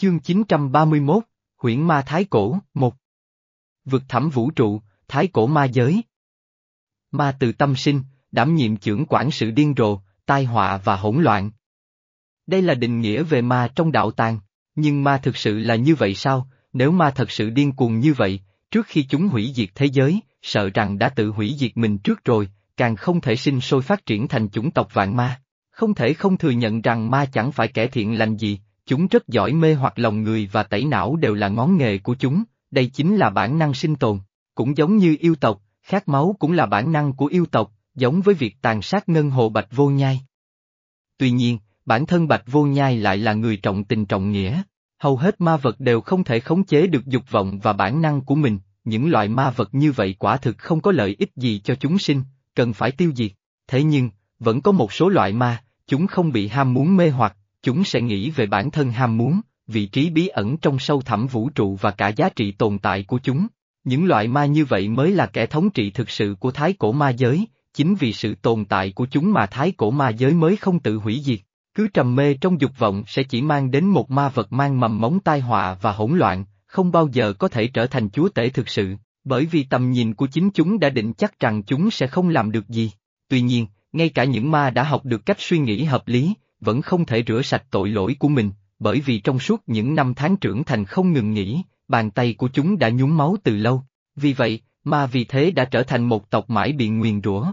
Chương 931, Huyễn Ma Thái Cổ, 1 Vực thẳm vũ trụ, Thái Cổ Ma Giới Ma từ tâm sinh, đảm nhiệm trưởng quản sự điên rồ, tai họa và hỗn loạn. Đây là định nghĩa về ma trong đạo tàng, nhưng ma thực sự là như vậy sao, nếu ma thật sự điên cuồng như vậy, trước khi chúng hủy diệt thế giới, sợ rằng đã tự hủy diệt mình trước rồi, càng không thể sinh sôi phát triển thành chủng tộc vạn ma. Không thể không thừa nhận rằng ma chẳng phải kẻ thiện lành gì, chúng rất giỏi mê hoặc lòng người và tẩy não đều là ngón nghề của chúng, đây chính là bản năng sinh tồn. Cũng giống như yêu tộc, khát máu cũng là bản năng của yêu tộc, giống với việc tàn sát ngân hồ bạch vô nhai. Tuy nhiên, bản thân bạch vô nhai lại là người trọng tình trọng nghĩa. Hầu hết ma vật đều không thể khống chế được dục vọng và bản năng của mình, những loại ma vật như vậy quả thực không có lợi ích gì cho chúng sinh, cần phải tiêu diệt. Thế nhưng, vẫn có một số loại ma, chúng không bị ham muốn mê hoặc, chúng sẽ nghĩ về bản thân ham muốn, vị trí bí ẩn trong sâu thẳm vũ trụ và cả giá trị tồn tại của chúng. Những loại ma như vậy mới là kẻ thống trị thực sự của thái cổ ma giới, chính vì sự tồn tại của chúng mà thái cổ ma giới mới không tự hủy diệt. Cứ trầm mê trong dục vọng sẽ chỉ mang đến một ma vật mang mầm móng tai họa và hỗn loạn, không bao giờ có thể trở thành chúa tể thực sự, bởi vì tầm nhìn của chính chúng đã định chắc rằng chúng sẽ không làm được gì. Tuy nhiên, ngay cả những ma đã học được cách suy nghĩ hợp lý, vẫn không thể rửa sạch tội lỗi của mình, bởi vì trong suốt những năm tháng trưởng thành không ngừng nghỉ, bàn tay của chúng đã nhúng máu từ lâu. Vì vậy, ma vì thế đã trở thành một tộc mãi bị nguyền rủa.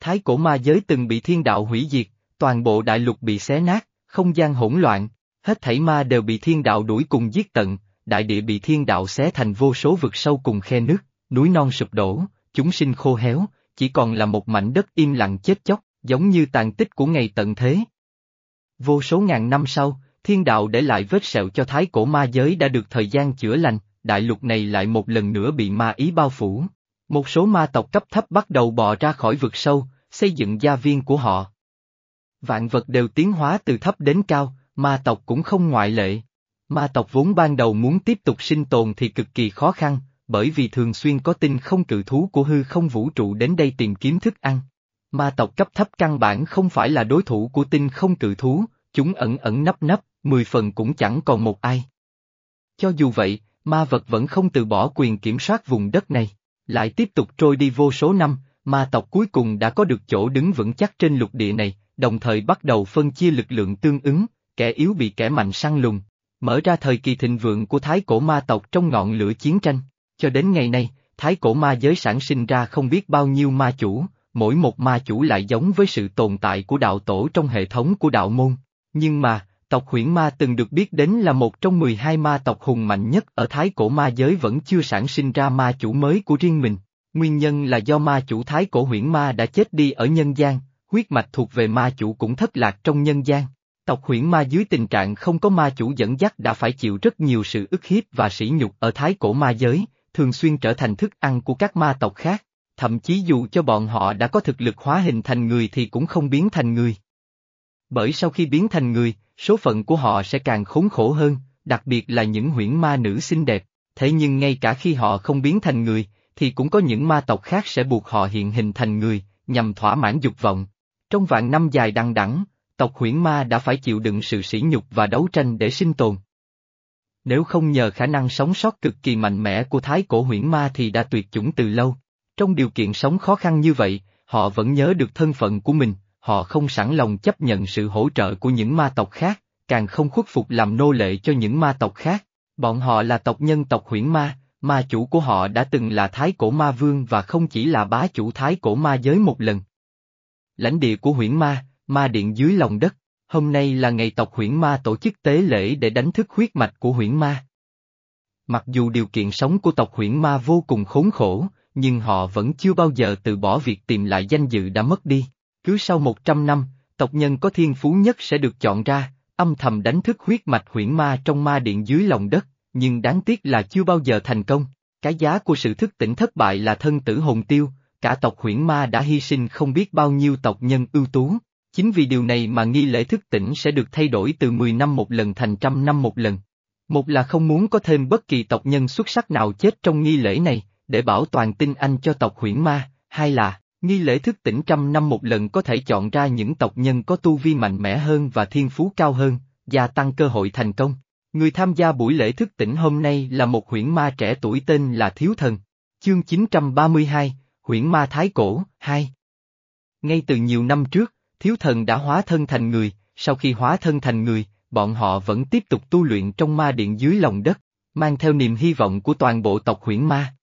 Thái cổ ma giới từng bị thiên đạo hủy diệt, toàn bộ đại lục bị xé nát, không gian hỗn loạn, hết thảy ma đều bị thiên đạo đuổi cùng giết tận, đại địa bị thiên đạo xé thành vô số vực sâu cùng khe nước, núi non sụp đổ, chúng sinh khô héo, chỉ còn là một mảnh đất im lặng chết chóc, giống như tàn tích của ngày tận thế. Vô số ngàn năm sau, thiên đạo để lại vết sẹo cho thái cổ ma giới đã được thời gian chữa lành, đại lục này lại một lần nữa bị ma ý bao phủ. Một số ma tộc cấp thấp bắt đầu bò ra khỏi vực sâu, xây dựng gia viên của họ. Vạn vật đều tiến hóa từ thấp đến cao, ma tộc cũng không ngoại lệ. Ma tộc vốn ban đầu muốn tiếp tục sinh tồn thì cực kỳ khó khăn, bởi vì thường xuyên có tinh không cự thú của hư không vũ trụ đến đây tìm kiếm thức ăn. Ma tộc cấp thấp căn bản không phải là đối thủ của tinh không cự thú, chúng ẩn ẩn nấp nấp, mười phần cũng chẳng còn một ai. Cho dù vậy, ma vật vẫn không từ bỏ quyền kiểm soát vùng đất này, lại tiếp tục trôi đi vô số năm, ma tộc cuối cùng đã có được chỗ đứng vững chắc trên lục địa này, đồng thời bắt đầu phân chia lực lượng tương ứng, kẻ yếu bị kẻ mạnh săn lùng, mở ra thời kỳ thịnh vượng của thái cổ ma tộc trong ngọn lửa chiến tranh. Cho đến ngày nay, thái cổ ma giới sản sinh ra không biết bao nhiêu ma chủ, mỗi một ma chủ lại giống với sự tồn tại của đạo tổ trong hệ thống của đạo môn. Nhưng mà, tộc huyễn ma từng được biết đến là một trong 12 ma tộc hùng mạnh nhất ở thái cổ ma giới vẫn chưa sản sinh ra ma chủ mới của riêng mình. Nguyên nhân là do ma chủ thái cổ huyễn ma đã chết đi ở nhân gian, huyết mạch thuộc về ma chủ cũng thất lạc trong nhân gian. Tộc huyễn ma dưới tình trạng không có ma chủ dẫn dắt đã phải chịu rất nhiều sự ức hiếp và sỉ nhục ở thái cổ ma giới, thường xuyên trở thành thức ăn của các ma tộc khác, thậm chí dù cho bọn họ đã có thực lực hóa hình thành người thì cũng không biến thành người. Bởi sau khi biến thành người, số phận của họ sẽ càng khốn khổ hơn, đặc biệt là những huyễn ma nữ xinh đẹp, thế nhưng ngay cả khi họ không biến thành người, thì cũng có những ma tộc khác sẽ buộc họ hiện hình thành người, nhằm thỏa mãn dục vọng. Trong vạn năm dài đăng đẳng, tộc huyễn ma đã phải chịu đựng sự sỉ nhục và đấu tranh để sinh tồn. Nếu không nhờ khả năng sống sót cực kỳ mạnh mẽ của thái cổ huyễn ma thì đã tuyệt chủng từ lâu. Trong điều kiện sống khó khăn như vậy, họ vẫn nhớ được thân phận của mình, họ không sẵn lòng chấp nhận sự hỗ trợ của những ma tộc khác, càng không khuất phục làm nô lệ cho những ma tộc khác. Bọn họ là tộc nhân tộc huyễn ma, ma chủ của họ đã từng là thái cổ ma vương và không chỉ là bá chủ thái cổ ma giới một lần. Lãnh địa của huyễn ma, ma điện dưới lòng đất, hôm nay là ngày tộc huyễn ma tổ chức tế lễ để đánh thức huyết mạch của huyễn ma. Mặc dù điều kiện sống của tộc huyễn ma vô cùng khốn khổ, nhưng họ vẫn chưa bao giờ từ bỏ việc tìm lại danh dự đã mất đi. Cứ sau 100 năm, tộc nhân có thiên phú nhất sẽ được chọn ra, âm thầm đánh thức huyết mạch huyễn ma trong ma điện dưới lòng đất, nhưng đáng tiếc là chưa bao giờ thành công. Cái giá của sự thức tỉnh thất bại là thân tử hồn tiêu, cả tộc huyễn ma đã hy sinh không biết bao nhiêu tộc nhân ưu tú. Chính vì điều này mà nghi lễ thức tỉnh sẽ được thay đổi từ 10 năm một lần thành trăm năm một lần. Một là không muốn có thêm bất kỳ tộc nhân xuất sắc nào chết trong nghi lễ này, để bảo toàn tinh anh cho tộc huyễn ma, hai là, nghi lễ thức tỉnh trăm năm một lần có thể chọn ra những tộc nhân có tu vi mạnh mẽ hơn và thiên phú cao hơn, gia tăng cơ hội thành công. Người tham gia buổi lễ thức tỉnh hôm nay là một huyễn ma trẻ tuổi tên là Thiếu Thần. Chương 932, Huyễn Ma Thái Cổ, 2 Ngay từ nhiều năm trước, Thiếu Thần đã hóa thân thành người, sau khi hóa thân thành người, bọn họ vẫn tiếp tục tu luyện trong ma điện dưới lòng đất, mang theo niềm hy vọng của toàn bộ tộc huyễn ma.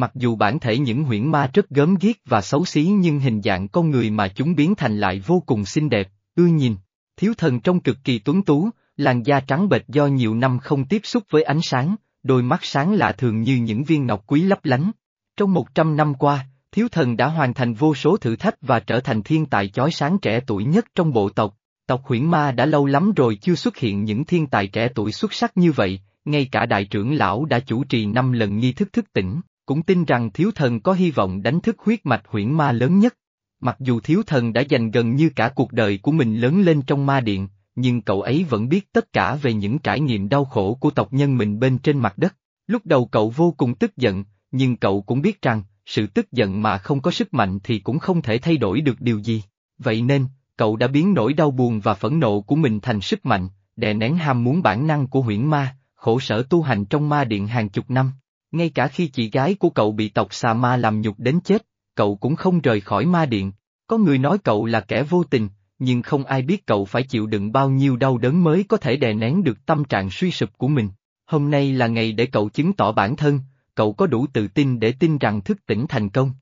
Mặc dù bản thể những huyễn ma rất gớm ghiếc và xấu xí nhưng hình dạng con người mà chúng biến thành lại vô cùng xinh đẹp, ưa nhìn. Thiếu thần trông cực kỳ tuấn tú, làn da trắng bệch do nhiều năm không tiếp xúc với ánh sáng, đôi mắt sáng lạ thường như những viên ngọc quý lấp lánh. Trong một trăm năm qua, thiếu thần đã hoàn thành vô số thử thách và trở thành thiên tài chói sáng trẻ tuổi nhất trong bộ tộc. Tộc huyễn ma đã lâu lắm rồi chưa xuất hiện những thiên tài trẻ tuổi xuất sắc như vậy, ngay cả đại trưởng lão đã chủ trì năm lần nghi thức thức tỉnh, cũng tin rằng thiếu thần có hy vọng đánh thức huyết mạch huyễn ma lớn nhất. Mặc dù thiếu thần đã dành gần như cả cuộc đời của mình lớn lên trong ma điện, nhưng cậu ấy vẫn biết tất cả về những trải nghiệm đau khổ của tộc nhân mình bên trên mặt đất. Lúc đầu cậu vô cùng tức giận, nhưng cậu cũng biết rằng, sự tức giận mà không có sức mạnh thì cũng không thể thay đổi được điều gì. Vậy nên, cậu đã biến nỗi đau buồn và phẫn nộ của mình thành sức mạnh, đè nén ham muốn bản năng của huyễn ma, khổ sở tu hành trong ma điện hàng chục năm. Ngay cả khi chị gái của cậu bị tộc xà ma làm nhục đến chết, cậu cũng không rời khỏi ma điện. Có người nói cậu là kẻ vô tình, nhưng không ai biết cậu phải chịu đựng bao nhiêu đau đớn mới có thể đè nén được tâm trạng suy sụp của mình. Hôm nay là ngày để cậu chứng tỏ bản thân, cậu có đủ tự tin để tin rằng thức tỉnh thành công.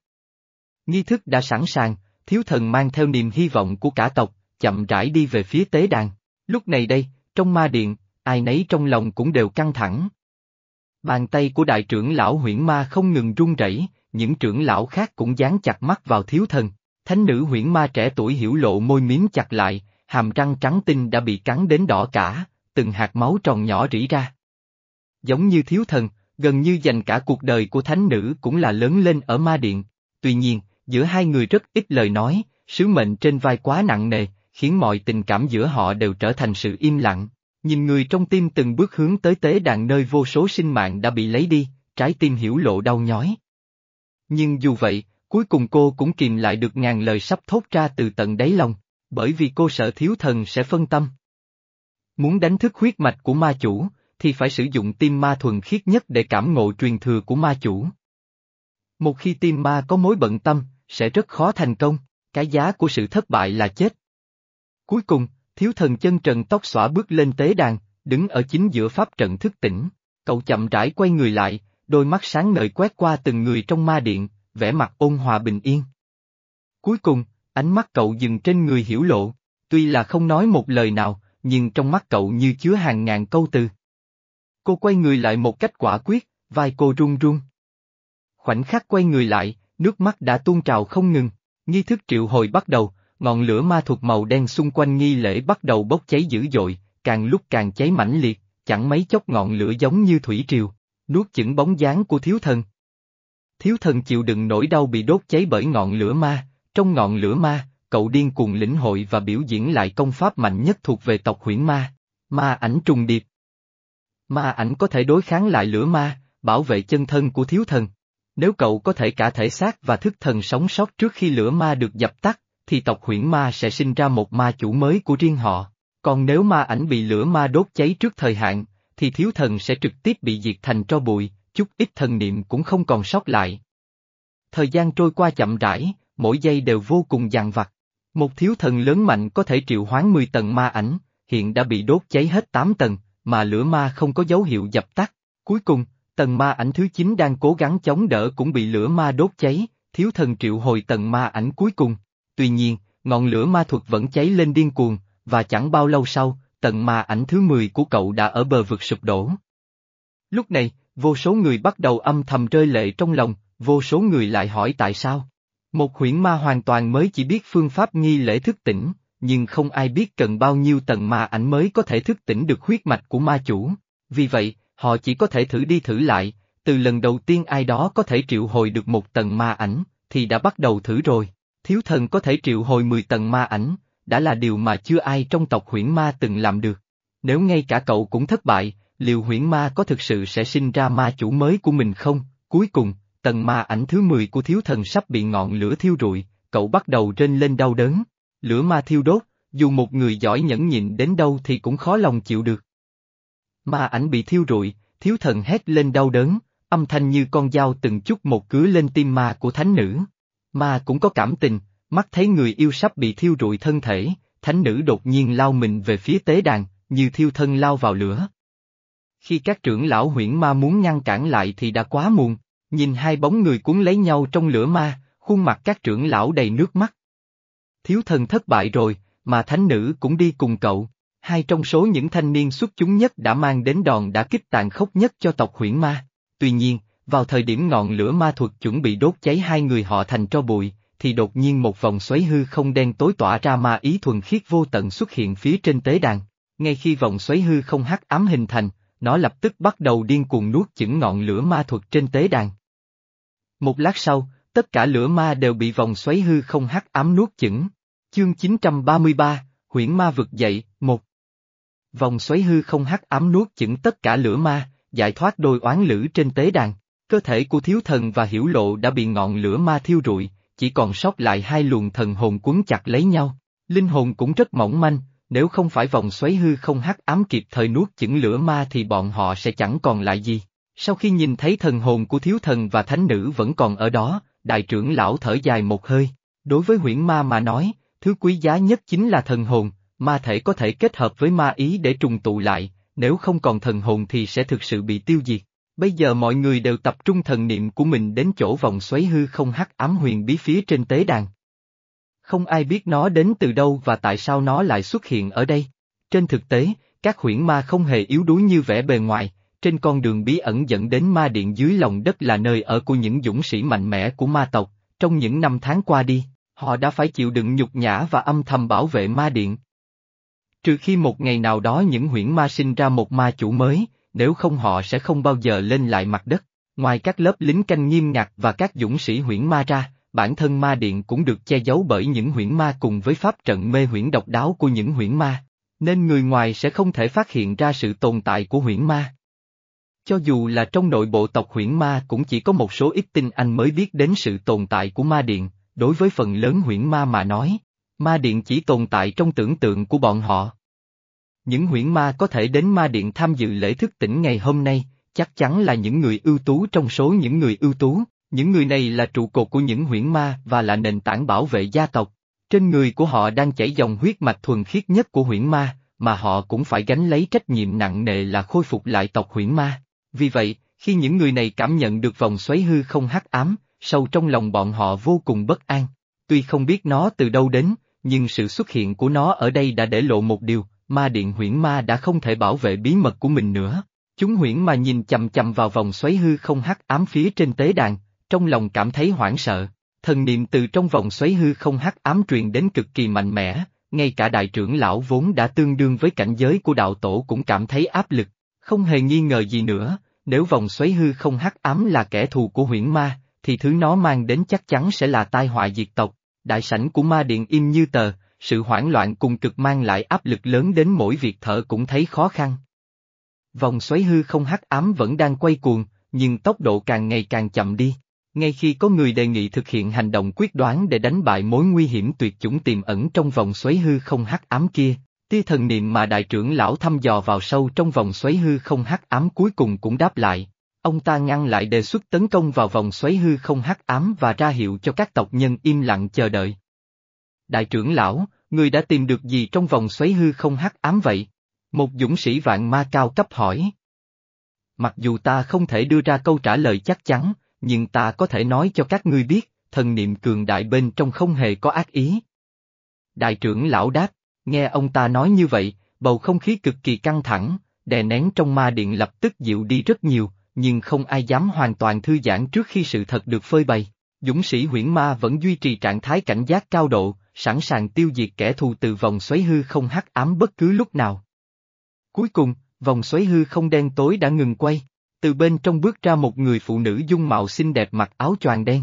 Nghi thức đã sẵn sàng, thiếu thần mang theo niềm hy vọng của cả tộc, chậm rãi đi về phía tế đàn. Lúc này đây, trong ma điện, ai nấy trong lòng cũng đều căng thẳng. Bàn tay của đại trưởng lão huyễn ma không ngừng run rẩy, những trưởng lão khác cũng dán chặt mắt vào thiếu thần. Thánh nữ huyễn ma trẻ tuổi hiểu lộ môi miếm chặt lại, hàm răng trắng tinh đã bị cắn đến đỏ cả, từng hạt máu tròn nhỏ rỉ ra. Giống như thiếu thần, gần như dành cả cuộc đời của thánh nữ cũng là lớn lên ở ma điện. Tuy nhiên, giữa hai người rất ít lời nói, sứ mệnh trên vai quá nặng nề, khiến mọi tình cảm giữa họ đều trở thành sự im lặng. Nhìn người trong tim từng bước hướng tới tế đàn nơi vô số sinh mạng đã bị lấy đi, trái tim hiểu lộ đau nhói. Nhưng dù vậy, cuối cùng cô cũng kìm lại được ngàn lời sắp thốt ra từ tận đáy lòng, bởi vì cô sợ thiếu thần sẽ phân tâm. Muốn đánh thức huyết mạch của ma chủ, thì phải sử dụng tim ma thuần khiết nhất để cảm ngộ truyền thừa của ma chủ. Một khi tim ma có mối bận tâm, sẽ rất khó thành công, cái giá của sự thất bại là chết. Cuối cùng, thiếu thần chân trần tóc xõa bước lên tế đàn, đứng ở chính giữa pháp trận thức tỉnh. Cậu chậm rãi quay người lại, đôi mắt sáng ngời quét qua từng người trong ma điện, vẻ mặt ôn hòa bình yên. Cuối cùng, ánh mắt cậu dừng trên người hiểu lộ, tuy là không nói một lời nào, nhưng trong mắt cậu như chứa hàng ngàn câu từ. Cô quay người lại một cách quả quyết, vai cô run run. Khoảnh khắc quay người lại, nước mắt đã tuôn trào không ngừng, nghi thức triệu hồi bắt đầu, ngọn lửa ma thuộc màu đen xung quanh nghi lễ bắt đầu bốc cháy dữ dội, càng lúc càng cháy mãnh liệt, chẳng mấy chốc ngọn lửa giống như thủy triều, nuốt chửng bóng dáng của thiếu thần. Thiếu thần chịu đựng nỗi đau bị đốt cháy bởi ngọn lửa ma, trong ngọn lửa ma, cậu điên cuồng lĩnh hội và biểu diễn lại công pháp mạnh nhất thuộc về tộc huyễn ma, ma ảnh trùng điệp. Ma ảnh có thể đối kháng lại lửa ma, bảo vệ chân thân của thiếu thần. Nếu cậu có thể cả thể xác và thức thần sống sót trước khi lửa ma được dập tắt, thì tộc huyễn ma sẽ sinh ra một ma chủ mới của riêng họ. Còn nếu ma ảnh bị lửa ma đốt cháy trước thời hạn, thì thiếu thần sẽ trực tiếp bị diệt thành tro bụi, chút ít thần niệm cũng không còn sót lại. Thời gian trôi qua chậm rãi, mỗi giây đều vô cùng dằn vặt. Một thiếu thần lớn mạnh có thể triệu hoán 10 tầng ma ảnh, hiện đã bị đốt cháy hết 8 tầng, mà lửa ma không có dấu hiệu dập tắt. Cuối cùng, tầng ma ảnh thứ 9 đang cố gắng chống đỡ cũng bị lửa ma đốt cháy, thiếu thần triệu hồi tầng ma ảnh cuối cùng. Tuy nhiên, ngọn lửa ma thuật vẫn cháy lên điên cuồng, và chẳng bao lâu sau, tầng ma ảnh thứ 10 của cậu đã ở bờ vực sụp đổ. Lúc này, vô số người bắt đầu âm thầm rơi lệ trong lòng, vô số người lại hỏi tại sao. Một huyễn ma hoàn toàn mới chỉ biết phương pháp nghi lễ thức tỉnh, nhưng không ai biết cần bao nhiêu tầng ma ảnh mới có thể thức tỉnh được huyết mạch của ma chủ. Vì vậy, họ chỉ có thể thử đi thử lại, từ lần đầu tiên ai đó có thể triệu hồi được một tầng ma ảnh, thì đã bắt đầu thử rồi. Thiếu thần có thể triệu hồi 10 tầng ma ảnh, đã là điều mà chưa ai trong tộc huyễn ma từng làm được. Nếu ngay cả cậu cũng thất bại, liệu huyễn ma có thực sự sẽ sinh ra ma chủ mới của mình không? Cuối cùng, tầng ma ảnh thứ 10 của thiếu thần sắp bị ngọn lửa thiêu rụi, cậu bắt đầu rên lên đau đớn. Lửa ma thiêu đốt, dù một người giỏi nhẫn nhịn đến đâu thì cũng khó lòng chịu được. Ma ảnh bị thiêu rụi, thiếu thần hét lên đau đớn, âm thanh như con dao từng chút một cứa lên tim ma của thánh nữ. Ma cũng có cảm tình, mắt thấy người yêu sắp bị thiêu rụi thân thể, thánh nữ đột nhiên lao mình về phía tế đàn, như thiêu thân lao vào lửa. Khi các trưởng lão huyễn ma muốn ngăn cản lại thì đã quá muộn, nhìn hai bóng người cuốn lấy nhau trong lửa ma, khuôn mặt các trưởng lão đầy nước mắt. Thiếu thần thất bại rồi, mà thánh nữ cũng đi cùng cậu. Hai trong số những thanh niên xuất chúng nhất đã mang đến đòn đã kích tàn khốc nhất cho tộc huyễn ma. Tuy nhiên, vào thời điểm ngọn lửa ma thuật chuẩn bị đốt cháy hai người họ thành tro bụi, thì đột nhiên một vòng xoáy hư không đen tối tỏa ra ma ý thuần khiết vô tận xuất hiện phía trên tế đàn. Ngay khi vòng xoáy hư không hắc ám hình thành, nó lập tức bắt đầu điên cuồng nuốt chửng ngọn lửa ma thuật trên tế đàn. Một lát sau, tất cả lửa ma đều bị vòng xoáy hư không hắc ám nuốt chửng. Chương 933, Huyễn Ma vực dậy, một. Vòng xoáy hư không hắc ám nuốt chửng tất cả lửa ma, giải thoát đôi oán lữ trên tế đàn. Cơ thể của thiếu thần và hiểu lộ đã bị ngọn lửa ma thiêu rụi, chỉ còn sót lại hai luồng thần hồn cuốn chặt lấy nhau. Linh hồn cũng rất mỏng manh, nếu không phải vòng xoáy hư không hắc ám kịp thời nuốt chửng lửa ma thì bọn họ sẽ chẳng còn lại gì. Sau khi nhìn thấy thần hồn của thiếu thần và thánh nữ vẫn còn ở đó, đại trưởng lão thở dài một hơi. Đối với huyễn ma mà nói, thứ quý giá nhất chính là thần hồn, ma thể có thể kết hợp với ma ý để trùng tụ lại, nếu không còn thần hồn thì sẽ thực sự bị tiêu diệt. Bây giờ mọi người đều tập trung thần niệm của mình đến chỗ vòng xoáy hư không hắc ám huyền bí phía trên tế đàn. Không ai biết nó đến từ đâu và tại sao nó lại xuất hiện ở đây. Trên thực tế, các huyễn ma không hề yếu đuối như vẻ bề ngoài, trên con đường bí ẩn dẫn đến ma điện dưới lòng đất là nơi ở của những dũng sĩ mạnh mẽ của ma tộc, trong những năm tháng qua đi, họ đã phải chịu đựng nhục nhã và âm thầm bảo vệ ma điện. Trừ khi một ngày nào đó những huyễn ma sinh ra một ma chủ mới, nếu không họ sẽ không bao giờ lên lại mặt đất. Ngoài các lớp lính canh nghiêm ngặt và các dũng sĩ huyễn ma ra, bản thân ma điện cũng được che giấu bởi những huyễn ma cùng với pháp trận mê huyễn độc đáo của những huyễn ma, nên người ngoài sẽ không thể phát hiện ra sự tồn tại của huyễn ma. Cho dù là trong nội bộ tộc huyễn ma cũng chỉ có một số ít tinh anh mới biết đến sự tồn tại của ma điện, đối với phần lớn huyễn ma mà nói, ma điện chỉ tồn tại trong tưởng tượng của bọn họ. Những huyễn ma có thể đến ma điện tham dự lễ thức tỉnh ngày hôm nay, chắc chắn là những người ưu tú trong số những người ưu tú, những người này là trụ cột của những huyễn ma và là nền tảng bảo vệ gia tộc. Trên người của họ đang chảy dòng huyết mạch thuần khiết nhất của huyễn ma, mà họ cũng phải gánh lấy trách nhiệm nặng nề là khôi phục lại tộc huyễn ma. Vì vậy, khi những người này cảm nhận được vòng xoáy hư không hắc ám, sâu trong lòng bọn họ vô cùng bất an. Tuy không biết nó từ đâu đến, nhưng sự xuất hiện của nó ở đây đã để lộ một điều, ma điện huyễn ma đã không thể bảo vệ bí mật của mình nữa. Chúng huyễn ma nhìn chầm chầm vào vòng xoáy hư không hắc ám phía trên tế đàn, trong lòng cảm thấy hoảng sợ. Thần niệm từ trong vòng xoáy hư không hắc ám truyền đến cực kỳ mạnh mẽ, ngay cả đại trưởng lão vốn đã tương đương với cảnh giới của đạo tổ cũng cảm thấy áp lực. Không hề nghi ngờ gì nữa, nếu vòng xoáy hư không hắc ám là kẻ thù của huyễn ma, thì thứ nó mang đến chắc chắn sẽ là tai họa diệt tộc. Đại sảnh của ma điện im như tờ, sự hoảng loạn cùng cực mang lại áp lực lớn đến mỗi việc thở cũng thấy khó khăn. Vòng xoáy hư không hắc ám vẫn đang quay cuồng, nhưng tốc độ càng ngày càng chậm đi. Ngay khi có người đề nghị thực hiện hành động quyết đoán để đánh bại mối nguy hiểm tuyệt chủng tiềm ẩn trong vòng xoáy hư không hắc ám kia, tia thần niệm mà đại trưởng lão thăm dò vào sâu trong vòng xoáy hư không hắc ám cuối cùng cũng đáp lại. Ông ta ngăn lại đề xuất tấn công vào vòng xoáy hư không hắc ám và ra hiệu cho các tộc nhân im lặng chờ đợi. Đại trưởng lão, người đã tìm được gì trong vòng xoáy hư không hắc ám vậy? Một dũng sĩ vạn ma cao cấp hỏi. Mặc dù ta không thể đưa ra câu trả lời chắc chắn, nhưng ta có thể nói cho các ngươi biết, thần niệm cường đại bên trong không hề có ác ý. Đại trưởng lão đáp, nghe ông ta nói như vậy, bầu không khí cực kỳ căng thẳng, đè nén trong ma điện lập tức dịu đi rất nhiều, nhưng không ai dám hoàn toàn thư giãn trước khi sự thật được phơi bày. Dũng sĩ huyễn ma vẫn duy trì trạng thái cảnh giác cao độ, sẵn sàng tiêu diệt kẻ thù từ vòng xoáy hư không hắc ám bất cứ lúc nào. Cuối cùng, vòng xoáy hư không đen tối đã ngừng quay, từ bên trong bước ra một người phụ nữ dung mạo xinh đẹp mặc áo choàng đen.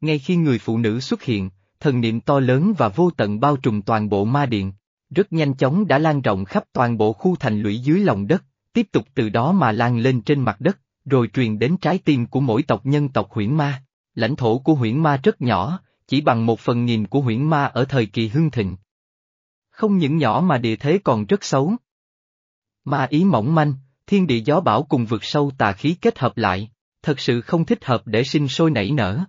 Ngay khi người phụ nữ xuất hiện, thần niệm to lớn và vô tận bao trùm toàn bộ ma điện, rất nhanh chóng đã lan rộng khắp toàn bộ khu thành lũy dưới lòng đất, tiếp tục từ đó mà lan lên trên mặt đất, rồi truyền đến trái tim của mỗi tộc nhân tộc huyễn ma. Lãnh thổ của huyễn ma rất nhỏ, chỉ bằng một phần nghìn của huyễn ma ở thời kỳ hưng thịnh. Không những nhỏ mà địa thế còn rất xấu. Ma ý mỏng manh, thiên địa gió bão cùng vực sâu tà khí kết hợp lại, thật sự không thích hợp để sinh sôi nảy nở.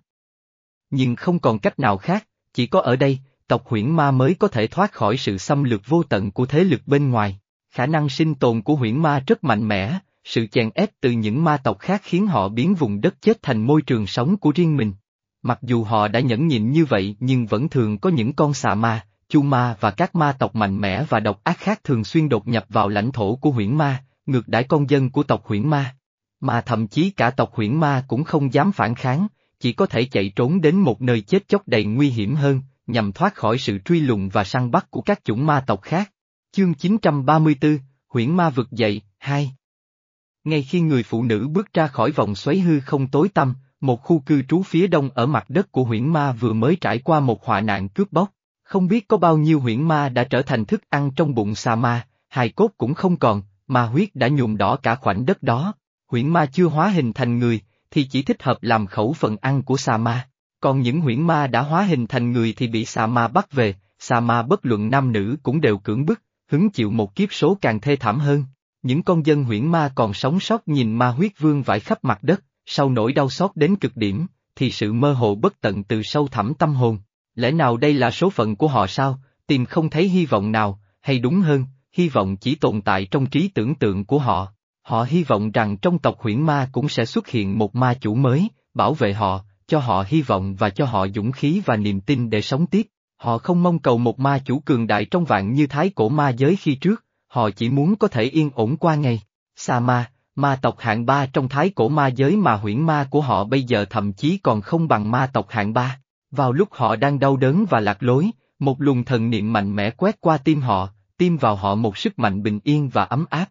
Nhưng không còn cách nào khác, chỉ có ở đây, tộc huyễn ma mới có thể thoát khỏi sự xâm lược vô tận của thế lực bên ngoài. Khả năng sinh tồn của huyễn ma rất mạnh mẽ, sự chèn ép từ những ma tộc khác khiến họ biến vùng đất chết thành môi trường sống của riêng mình. Mặc dù họ đã nhẫn nhịn như vậy nhưng vẫn thường có những con xà ma, chu ma và các ma tộc mạnh mẽ và độc ác khác thường xuyên đột nhập vào lãnh thổ của huyễn ma, ngược đãi con dân của tộc huyễn ma. Mà thậm chí cả tộc huyễn ma cũng không dám phản kháng, chỉ có thể chạy trốn đến một nơi chết chóc đầy nguy hiểm hơn, nhằm thoát khỏi sự truy lùng và săn bắt của các chủng ma tộc khác. Chương 934, Huyễn Ma vực dậy, 2 Ngay khi người phụ nữ bước ra khỏi vòng xoáy hư không tối tăm, một khu cư trú phía đông ở mặt đất của huyễn ma vừa mới trải qua một họa nạn cướp bóc. Không biết có bao nhiêu huyễn ma đã trở thành thức ăn trong bụng xà ma, hài cốt cũng không còn, ma huyết đã nhuộm đỏ cả khoảnh đất đó. Huyễn ma chưa hóa hình thành người, thì chỉ thích hợp làm khẩu phần ăn của xà ma. Còn những huyễn ma đã hóa hình thành người thì bị xà ma bắt về, xà ma bất luận nam nữ cũng đều cưỡng bức, hứng chịu một kiếp số càng thê thảm hơn. Những con dân huyễn ma còn sống sót nhìn ma huyết vương vãi khắp mặt đất, sau nỗi đau xót đến cực điểm, thì sự mơ hồ bất tận từ sâu thẳm tâm hồn. Lẽ nào đây là số phận của họ sao, tìm không thấy hy vọng nào, hay đúng hơn, hy vọng chỉ tồn tại trong trí tưởng tượng của họ. Họ hy vọng rằng trong tộc huyễn ma cũng sẽ xuất hiện một ma chủ mới, bảo vệ họ, cho họ hy vọng và cho họ dũng khí và niềm tin để sống tiếp. Họ không mong cầu một ma chủ cường đại trong vạn như thái cổ ma giới khi trước, họ chỉ muốn có thể yên ổn qua ngày. Sa ma, ma tộc hạng ba trong thái cổ ma giới mà huyễn ma của họ bây giờ thậm chí còn không bằng ma tộc hạng ba. Vào lúc họ đang đau đớn và lạc lối, một luồng thần niệm mạnh mẽ quét qua tim họ, tiêm vào họ một sức mạnh bình yên và ấm áp.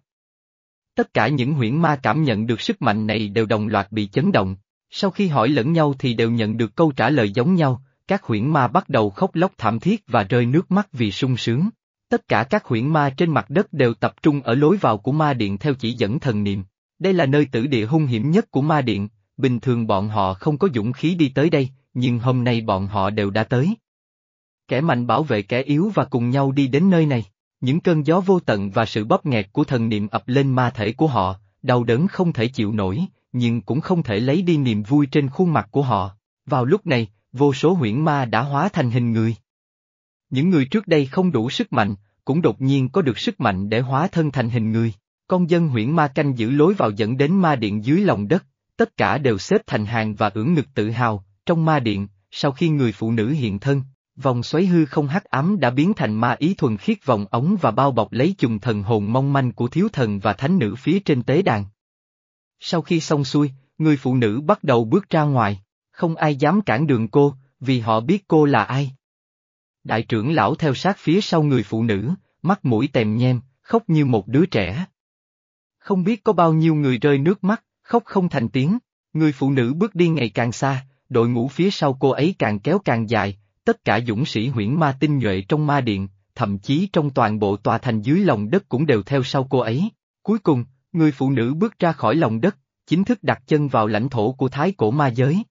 Tất cả những huyễn ma cảm nhận được sức mạnh này đều đồng loạt bị chấn động, sau khi hỏi lẫn nhau thì đều nhận được câu trả lời giống nhau, các huyễn ma bắt đầu khóc lóc thảm thiết và rơi nước mắt vì sung sướng. Tất cả các huyễn ma trên mặt đất đều tập trung ở lối vào của ma điện theo chỉ dẫn thần niệm. Đây là nơi tử địa hung hiểm nhất của ma điện, bình thường bọn họ không có dũng khí đi tới đây, nhưng hôm nay bọn họ đều đã tới. Kẻ mạnh bảo vệ kẻ yếu và cùng nhau đi đến nơi này. Những cơn gió vô tận và sự bóp nghẹt của thần niệm ập lên ma thể của họ, đau đớn không thể chịu nổi, nhưng cũng không thể lấy đi niềm vui trên khuôn mặt của họ. Vào lúc này, vô số huyễn ma đã hóa thành hình người. Những người trước đây không đủ sức mạnh, cũng đột nhiên có được sức mạnh để hóa thân thành hình người. Con dân huyện ma canh giữ lối vào dẫn đến ma điện dưới lòng đất, tất cả đều xếp thành hàng và ưỡn ngực tự hào, trong ma điện, sau khi người phụ nữ hiện thân, vòng xoáy hư không hắc ám đã biến thành ma ý thuần khiết vòng ống và bao bọc lấy chùm thần hồn mong manh của thiếu thần và thánh nữ phía trên tế đàn. Sau khi xong xuôi, người phụ nữ bắt đầu bước ra ngoài, không ai dám cản đường cô, vì họ biết cô là ai. Đại trưởng lão theo sát phía sau người phụ nữ, mắt mũi tèm nhem, khóc như một đứa trẻ. Không biết có bao nhiêu người rơi nước mắt, khóc không thành tiếng, người phụ nữ bước đi ngày càng xa, đội ngũ phía sau cô ấy càng kéo càng dài, tất cả dũng sĩ huyễn ma tinh nhuệ trong ma điện, thậm chí trong toàn bộ tòa thành dưới lòng đất cũng đều theo sau cô ấy. Cuối cùng, người phụ nữ bước ra khỏi lòng đất, chính thức đặt chân vào lãnh thổ của thái cổ ma giới.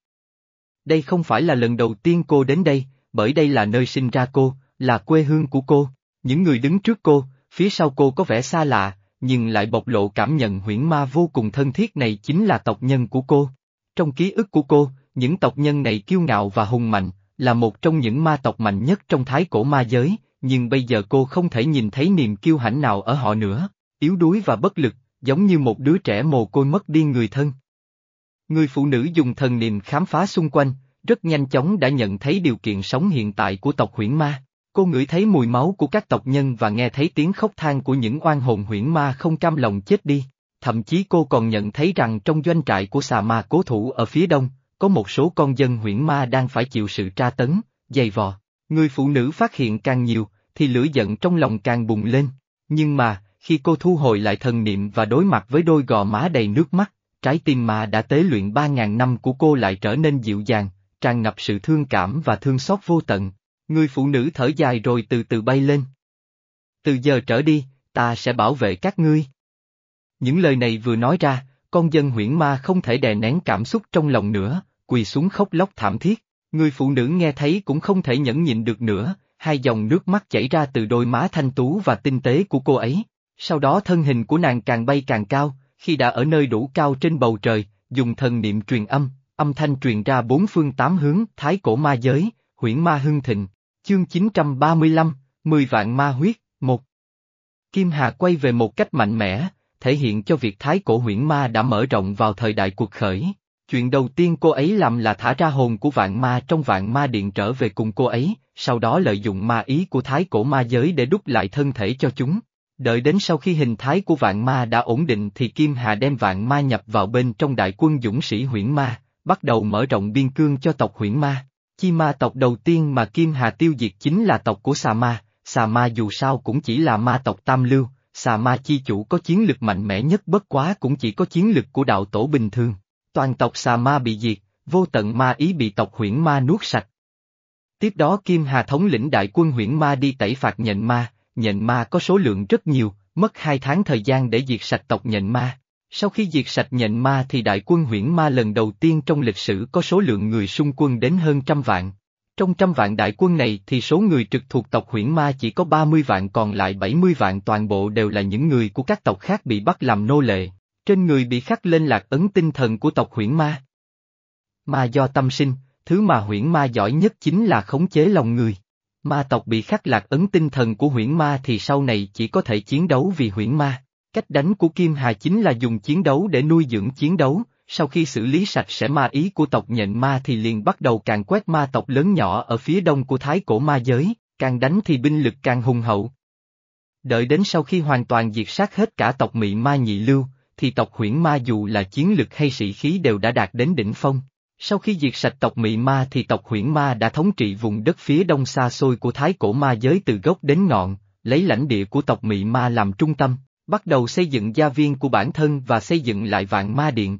Đây không phải là lần đầu tiên cô đến đây, bởi đây là nơi sinh ra cô, là quê hương của cô. Những người đứng trước cô, phía sau cô có vẻ xa lạ, nhưng lại bộc lộ cảm nhận huyễn ma vô cùng thân thiết này chính là tộc nhân của cô. Trong ký ức của cô, những tộc nhân này kiêu ngạo và hùng mạnh, là một trong những ma tộc mạnh nhất trong thái cổ ma giới, nhưng bây giờ cô không thể nhìn thấy niềm kiêu hãnh nào ở họ nữa, yếu đuối và bất lực, giống như một đứa trẻ mồ côi mất đi người thân. Người phụ nữ dùng thần niệm khám phá xung quanh, rất nhanh chóng đã nhận thấy điều kiện sống hiện tại của tộc huyễn ma. Cô ngửi thấy mùi máu của các tộc nhân và nghe thấy tiếng khóc than của những oan hồn huyễn ma không cam lòng chết đi. Thậm chí cô còn nhận thấy rằng trong doanh trại của xà ma cố thủ ở phía đông, có một số con dân huyễn ma đang phải chịu sự tra tấn, dày vò. Người phụ nữ phát hiện càng nhiều, thì lửa giận trong lòng càng bùng lên. Nhưng mà, khi cô thu hồi lại thần niệm và đối mặt với đôi gò má đầy nước mắt, trái tim mà đã tế luyện ba ngàn năm của cô lại trở nên dịu dàng, tràn ngập sự thương cảm và thương xót vô tận. Người phụ nữ thở dài rồi từ từ bay lên. Từ giờ trở đi, ta sẽ bảo vệ các ngươi. Những lời này vừa nói ra, con dân huyễn ma không thể đè nén cảm xúc trong lòng nữa, quỳ xuống khóc lóc thảm thiết. Người phụ nữ nghe thấy cũng không thể nhẫn nhịn được nữa, hai dòng nước mắt chảy ra từ đôi má thanh tú và tinh tế của cô ấy. Sau đó thân hình của nàng càng bay càng cao, khi đã ở nơi đủ cao trên bầu trời, dùng thần niệm truyền âm, âm thanh truyền ra bốn phương tám hướng, thái cổ ma giới, huyễn ma hưng thịnh, chương 935, 10 vạn ma huyết, một. Kim Hà quay về một cách mạnh mẽ, thể hiện cho việc thái cổ huyễn ma đã mở rộng vào thời đại cuộc khởi. Chuyện đầu tiên cô ấy làm là thả ra hồn của vạn ma trong vạn ma điện trở về cùng cô ấy, sau đó lợi dụng ma ý của thái cổ ma giới để đúc lại thân thể cho chúng. Đợi đến sau khi hình thái của vạn ma đã ổn định thì Kim Hà đem vạn ma nhập vào bên trong đại quân dũng sĩ huyễn ma, bắt đầu mở rộng biên cương cho tộc huyễn ma. Chi ma tộc đầu tiên mà Kim Hà tiêu diệt chính là tộc của Xà Ma, Xà Ma dù sao cũng chỉ là ma tộc tam lưu, Xà Ma chi chủ có chiến lực mạnh mẽ nhất bất quá cũng chỉ có chiến lực của đạo tổ bình thường. Toàn tộc Xà Ma bị diệt, vô tận ma ý bị tộc huyễn ma nuốt sạch. Tiếp đó Kim Hà thống lĩnh đại quân huyễn ma đi tẩy phạt nhện ma, nhện ma có số lượng rất nhiều, mất hai tháng thời gian để diệt sạch tộc nhện ma. Sau khi diệt sạch nhện ma thì đại quân huyễn ma lần đầu tiên trong lịch sử có số lượng người xung quân đến hơn trăm vạn. Trong trăm vạn đại quân này thì số người trực thuộc tộc huyễn ma chỉ có 30 vạn còn lại 70 vạn toàn bộ đều là những người của các tộc khác bị bắt làm nô lệ, trên người bị khắc lên lạc ấn tinh thần của tộc huyễn ma. Ma do tâm sinh, thứ mà huyễn ma giỏi nhất chính là khống chế lòng người. Ma tộc bị khắc lạc ấn tinh thần của huyễn ma thì sau này chỉ có thể chiến đấu vì huyễn ma. Cách đánh của Kim Hà chính là dùng chiến đấu để nuôi dưỡng chiến đấu, sau khi xử lý sạch sẽ ma ý của tộc nhện ma thì liền bắt đầu càng quét ma tộc lớn nhỏ ở phía đông của thái cổ ma giới, càng đánh thì binh lực càng hùng hậu. Đợi đến sau khi hoàn toàn diệt sát hết cả tộc Mị Ma Nhị Lưu, thì tộc huyễn ma dù là chiến lực hay sĩ khí đều đã đạt đến đỉnh phong. Sau khi diệt sạch tộc Mị Ma thì tộc huyễn ma đã thống trị vùng đất phía đông xa xôi của thái cổ ma giới từ gốc đến ngọn, lấy lãnh địa của tộc Mị Ma làm trung tâm, bắt đầu xây dựng gia viên của bản thân và xây dựng lại vạn ma điện.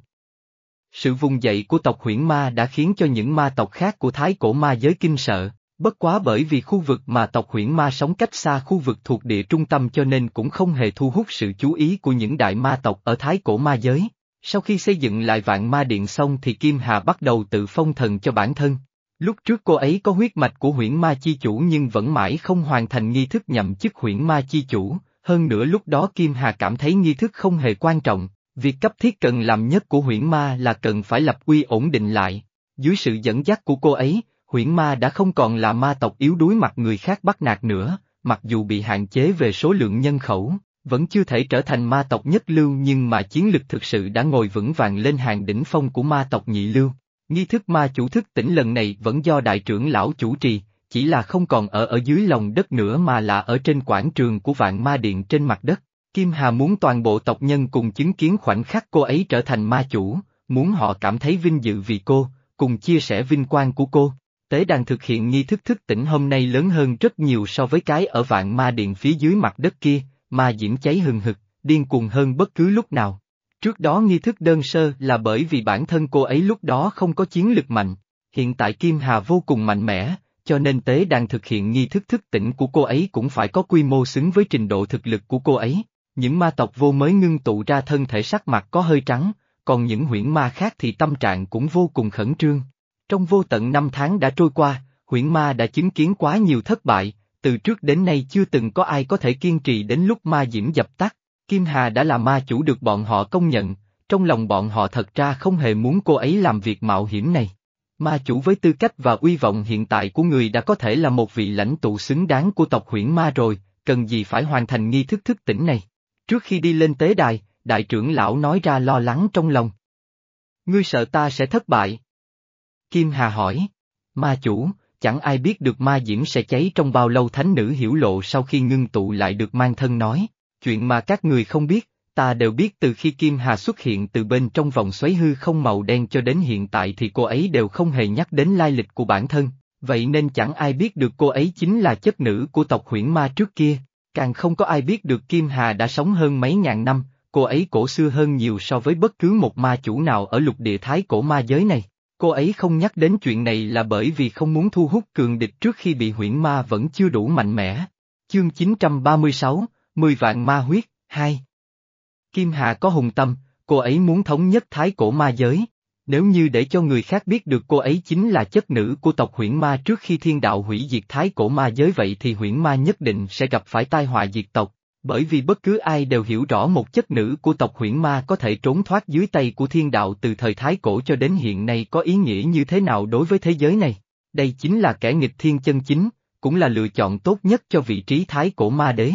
Sự vùng dậy của tộc huyễn ma đã khiến cho những ma tộc khác của thái cổ ma giới kinh sợ, bất quá bởi vì khu vực mà tộc huyễn ma sống cách xa khu vực thuộc địa trung tâm cho nên cũng không hề thu hút sự chú ý của những đại ma tộc ở thái cổ ma giới. Sau khi xây dựng lại vạn ma điện xong thì Kim Hà bắt đầu tự phong thần cho bản thân. Lúc trước cô ấy có huyết mạch của huyễn ma chi chủ nhưng vẫn mãi không hoàn thành nghi thức nhậm chức huyễn ma chi chủ, hơn nữa lúc đó Kim Hà cảm thấy nghi thức không hề quan trọng, việc cấp thiết cần làm nhất của huyễn ma là cần phải lập quy ổn định lại. Dưới sự dẫn dắt của cô ấy, huyễn ma đã không còn là ma tộc yếu đuối mặt người khác bắt nạt nữa, mặc dù bị hạn chế về số lượng nhân khẩu, vẫn chưa thể trở thành ma tộc nhất lưu nhưng mà chiến lực thực sự đã ngồi vững vàng lên hàng đỉnh phong của ma tộc nhị lưu. Nghi thức ma chủ thức tỉnh lần này vẫn do đại trưởng lão chủ trì, chỉ là không còn ở ở dưới lòng đất nữa mà là ở trên quảng trường của vạn ma điện trên mặt đất. Kim Hà muốn toàn bộ tộc nhân cùng chứng kiến khoảnh khắc cô ấy trở thành ma chủ, muốn họ cảm thấy vinh dự vì cô, cùng chia sẻ vinh quang của cô. Tế đàn thực hiện nghi thức thức tỉnh hôm nay lớn hơn rất nhiều so với cái ở vạn ma điện phía dưới mặt đất kia, ma diễm cháy hừng hực, điên cuồng hơn bất cứ lúc nào. Trước đó nghi thức đơn sơ là bởi vì bản thân cô ấy lúc đó không có chiến lực mạnh, hiện tại Kim Hà vô cùng mạnh mẽ, cho nên tế đang thực hiện nghi thức thức tỉnh của cô ấy cũng phải có quy mô xứng với trình độ thực lực của cô ấy. Những ma tộc vô mới ngưng tụ ra thân thể sắc mặt có hơi trắng, còn những huyễn ma khác thì tâm trạng cũng vô cùng khẩn trương. Trong vô tận năm tháng đã trôi qua, huyễn ma đã chứng kiến quá nhiều thất bại, từ trước đến nay chưa từng có ai có thể kiên trì đến lúc ma diễm dập tắt. Kim Hà đã là ma chủ được bọn họ công nhận, trong lòng bọn họ thật ra không hề muốn cô ấy làm việc mạo hiểm này. Ma chủ với tư cách và uy vọng hiện tại của người đã có thể là một vị lãnh tụ xứng đáng của tộc huyễn ma rồi, cần gì phải hoàn thành nghi thức thức tỉnh này. Trước khi đi lên tế đài, đại trưởng lão nói ra lo lắng trong lòng. Ngươi sợ ta sẽ thất bại. Kim Hà hỏi, ma chủ, chẳng ai biết được ma diễm sẽ cháy trong bao lâu thánh nữ hiểu lộ sau khi ngưng tụ lại được mang thân nói, chuyện mà các người không biết, ta đều biết từ khi Kim Hà xuất hiện từ bên trong vòng xoáy hư không màu đen cho đến hiện tại thì cô ấy đều không hề nhắc đến lai lịch của bản thân, vậy nên chẳng ai biết được cô ấy chính là chất nữ của tộc huyễn ma trước kia, càng không có ai biết được Kim Hà đã sống hơn mấy ngàn năm, cô ấy cổ xưa hơn nhiều so với bất cứ một ma chủ nào ở lục địa thái cổ ma giới này. Cô ấy không nhắc đến chuyện này là bởi vì không muốn thu hút cường địch trước khi bị huyễn ma vẫn chưa đủ mạnh mẽ. Chương 936, 10 vạn ma huyết, 2 Kim Hà có hùng tâm, cô ấy muốn thống nhất thái cổ ma giới. Nếu như để cho người khác biết được cô ấy chính là chất nữ của tộc huyễn ma trước khi thiên đạo hủy diệt thái cổ ma giới vậy thì huyễn ma nhất định sẽ gặp phải tai họa diệt tộc. Bởi vì bất cứ ai đều hiểu rõ một chất nữ của tộc huyễn ma có thể trốn thoát dưới tay của thiên đạo từ thời Thái Cổ cho đến hiện nay có ý nghĩa như thế nào đối với thế giới này. Đây chính là kẻ nghịch thiên chân chính, cũng là lựa chọn tốt nhất cho vị trí Thái Cổ ma đế.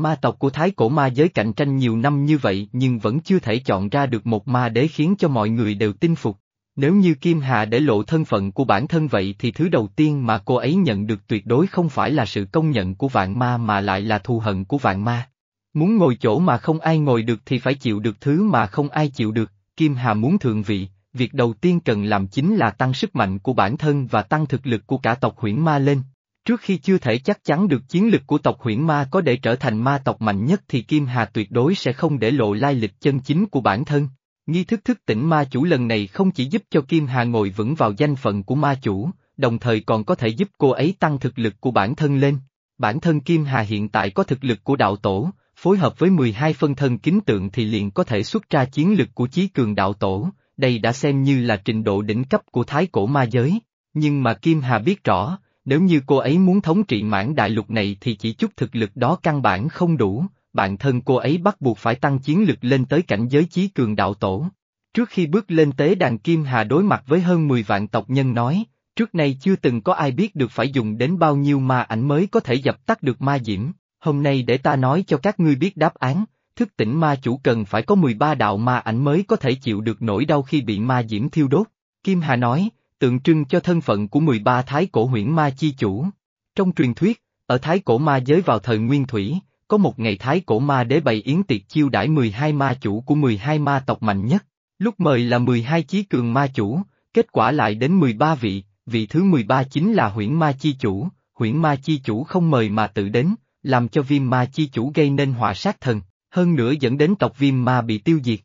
Ma tộc của Thái Cổ ma giới cạnh tranh nhiều năm như vậy nhưng vẫn chưa thể chọn ra được một ma đế khiến cho mọi người đều tin phục. Nếu như Kim Hà để lộ thân phận của bản thân vậy thì thứ đầu tiên mà cô ấy nhận được tuyệt đối không phải là sự công nhận của vạn ma mà lại là thù hận của vạn ma. Muốn ngồi chỗ mà không ai ngồi được thì phải chịu được thứ mà không ai chịu được, Kim Hà muốn thượng vị, việc đầu tiên cần làm chính là tăng sức mạnh của bản thân và tăng thực lực của cả tộc huyễn ma lên. Trước khi chưa thể chắc chắn được chiến lực của tộc huyễn ma có để trở thành ma tộc mạnh nhất thì Kim Hà tuyệt đối sẽ không để lộ lai lịch chân chính của bản thân. Nghi thức thức tỉnh ma chủ lần này không chỉ giúp cho Kim Hà ngồi vững vào danh phận của ma chủ, đồng thời còn có thể giúp cô ấy tăng thực lực của bản thân lên. Bản thân Kim Hà hiện tại có thực lực của đạo tổ, phối hợp với 12 phân thân kính tượng thì liền có thể xuất ra chiến lực của chí cường đạo tổ, đây đã xem như là trình độ đỉnh cấp của thái cổ ma giới. Nhưng mà Kim Hà biết rõ, nếu như cô ấy muốn thống trị mãn đại lục này thì chỉ chút thực lực đó căn bản không đủ, bản thân cô ấy bắt buộc phải tăng chiến lực lên tới cảnh giới chí cường đạo tổ. Trước khi bước lên tế đàn Kim Hà đối mặt với hơn 10 vạn tộc nhân nói, trước nay chưa từng có ai biết được phải dùng đến bao nhiêu ma ảnh mới có thể dập tắt được ma diễm, hôm nay để ta nói cho các ngươi biết đáp án, thức tỉnh ma chủ cần phải có 13 đạo ma ảnh mới có thể chịu được nỗi đau khi bị ma diễm thiêu đốt. Kim Hà nói, tượng trưng cho thân phận của 13 thái cổ huyễn ma chi chủ. Trong truyền thuyết, ở thái cổ ma giới vào thời nguyên thủy, có một ngày thái cổ ma đế bày yến tiệc chiêu đãi 12 ma chủ của 12 ma tộc mạnh nhất. Lúc mời là 12 chí cường ma chủ, kết quả lại đến 13 vị, vị thứ 13 chính là huyễn ma chi chủ, huyễn ma chi chủ không mời mà tự đến, làm cho viêm ma chi chủ gây nên họa sát thần, hơn nữa dẫn đến tộc viêm ma bị tiêu diệt.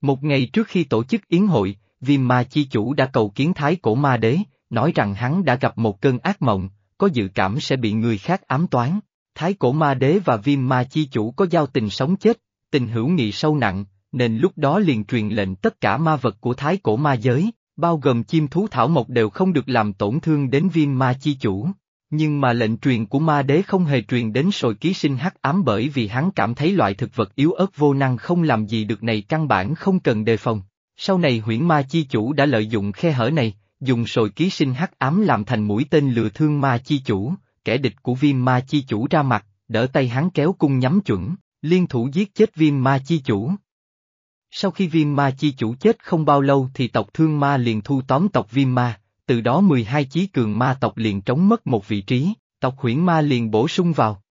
Một ngày trước khi tổ chức yến hội, viêm ma chi chủ đã cầu kiến thái cổ ma đế, nói rằng hắn đã gặp một cơn ác mộng, có dự cảm sẽ bị người khác ám toán. Thái cổ ma đế và viêm ma chi chủ có giao tình sống chết, tình hữu nghị sâu nặng, nên lúc đó liền truyền lệnh tất cả ma vật của thái cổ ma giới, bao gồm chim thú thảo mộc đều không được làm tổn thương đến viêm ma chi chủ. Nhưng mà lệnh truyền của ma đế không hề truyền đến sồi ký sinh hắc ám bởi vì hắn cảm thấy loại thực vật yếu ớt vô năng không làm gì được này căn bản không cần đề phòng. Sau này huyễn ma chi chủ đã lợi dụng khe hở này, dùng sồi ký sinh hắc ám làm thành mũi tên lừa thương ma chi chủ, kẻ địch của viêm ma chi chủ ra mặt, đỡ tay hắn kéo cung nhắm chuẩn, liên thủ giết chết viêm ma chi chủ. Sau khi viêm ma chi chủ chết không bao lâu thì tộc thương ma liền thu tóm tộc viêm ma, từ đó 12 chí cường ma tộc liền trống mất một vị trí, tộc huyễn ma liền bổ sung vào.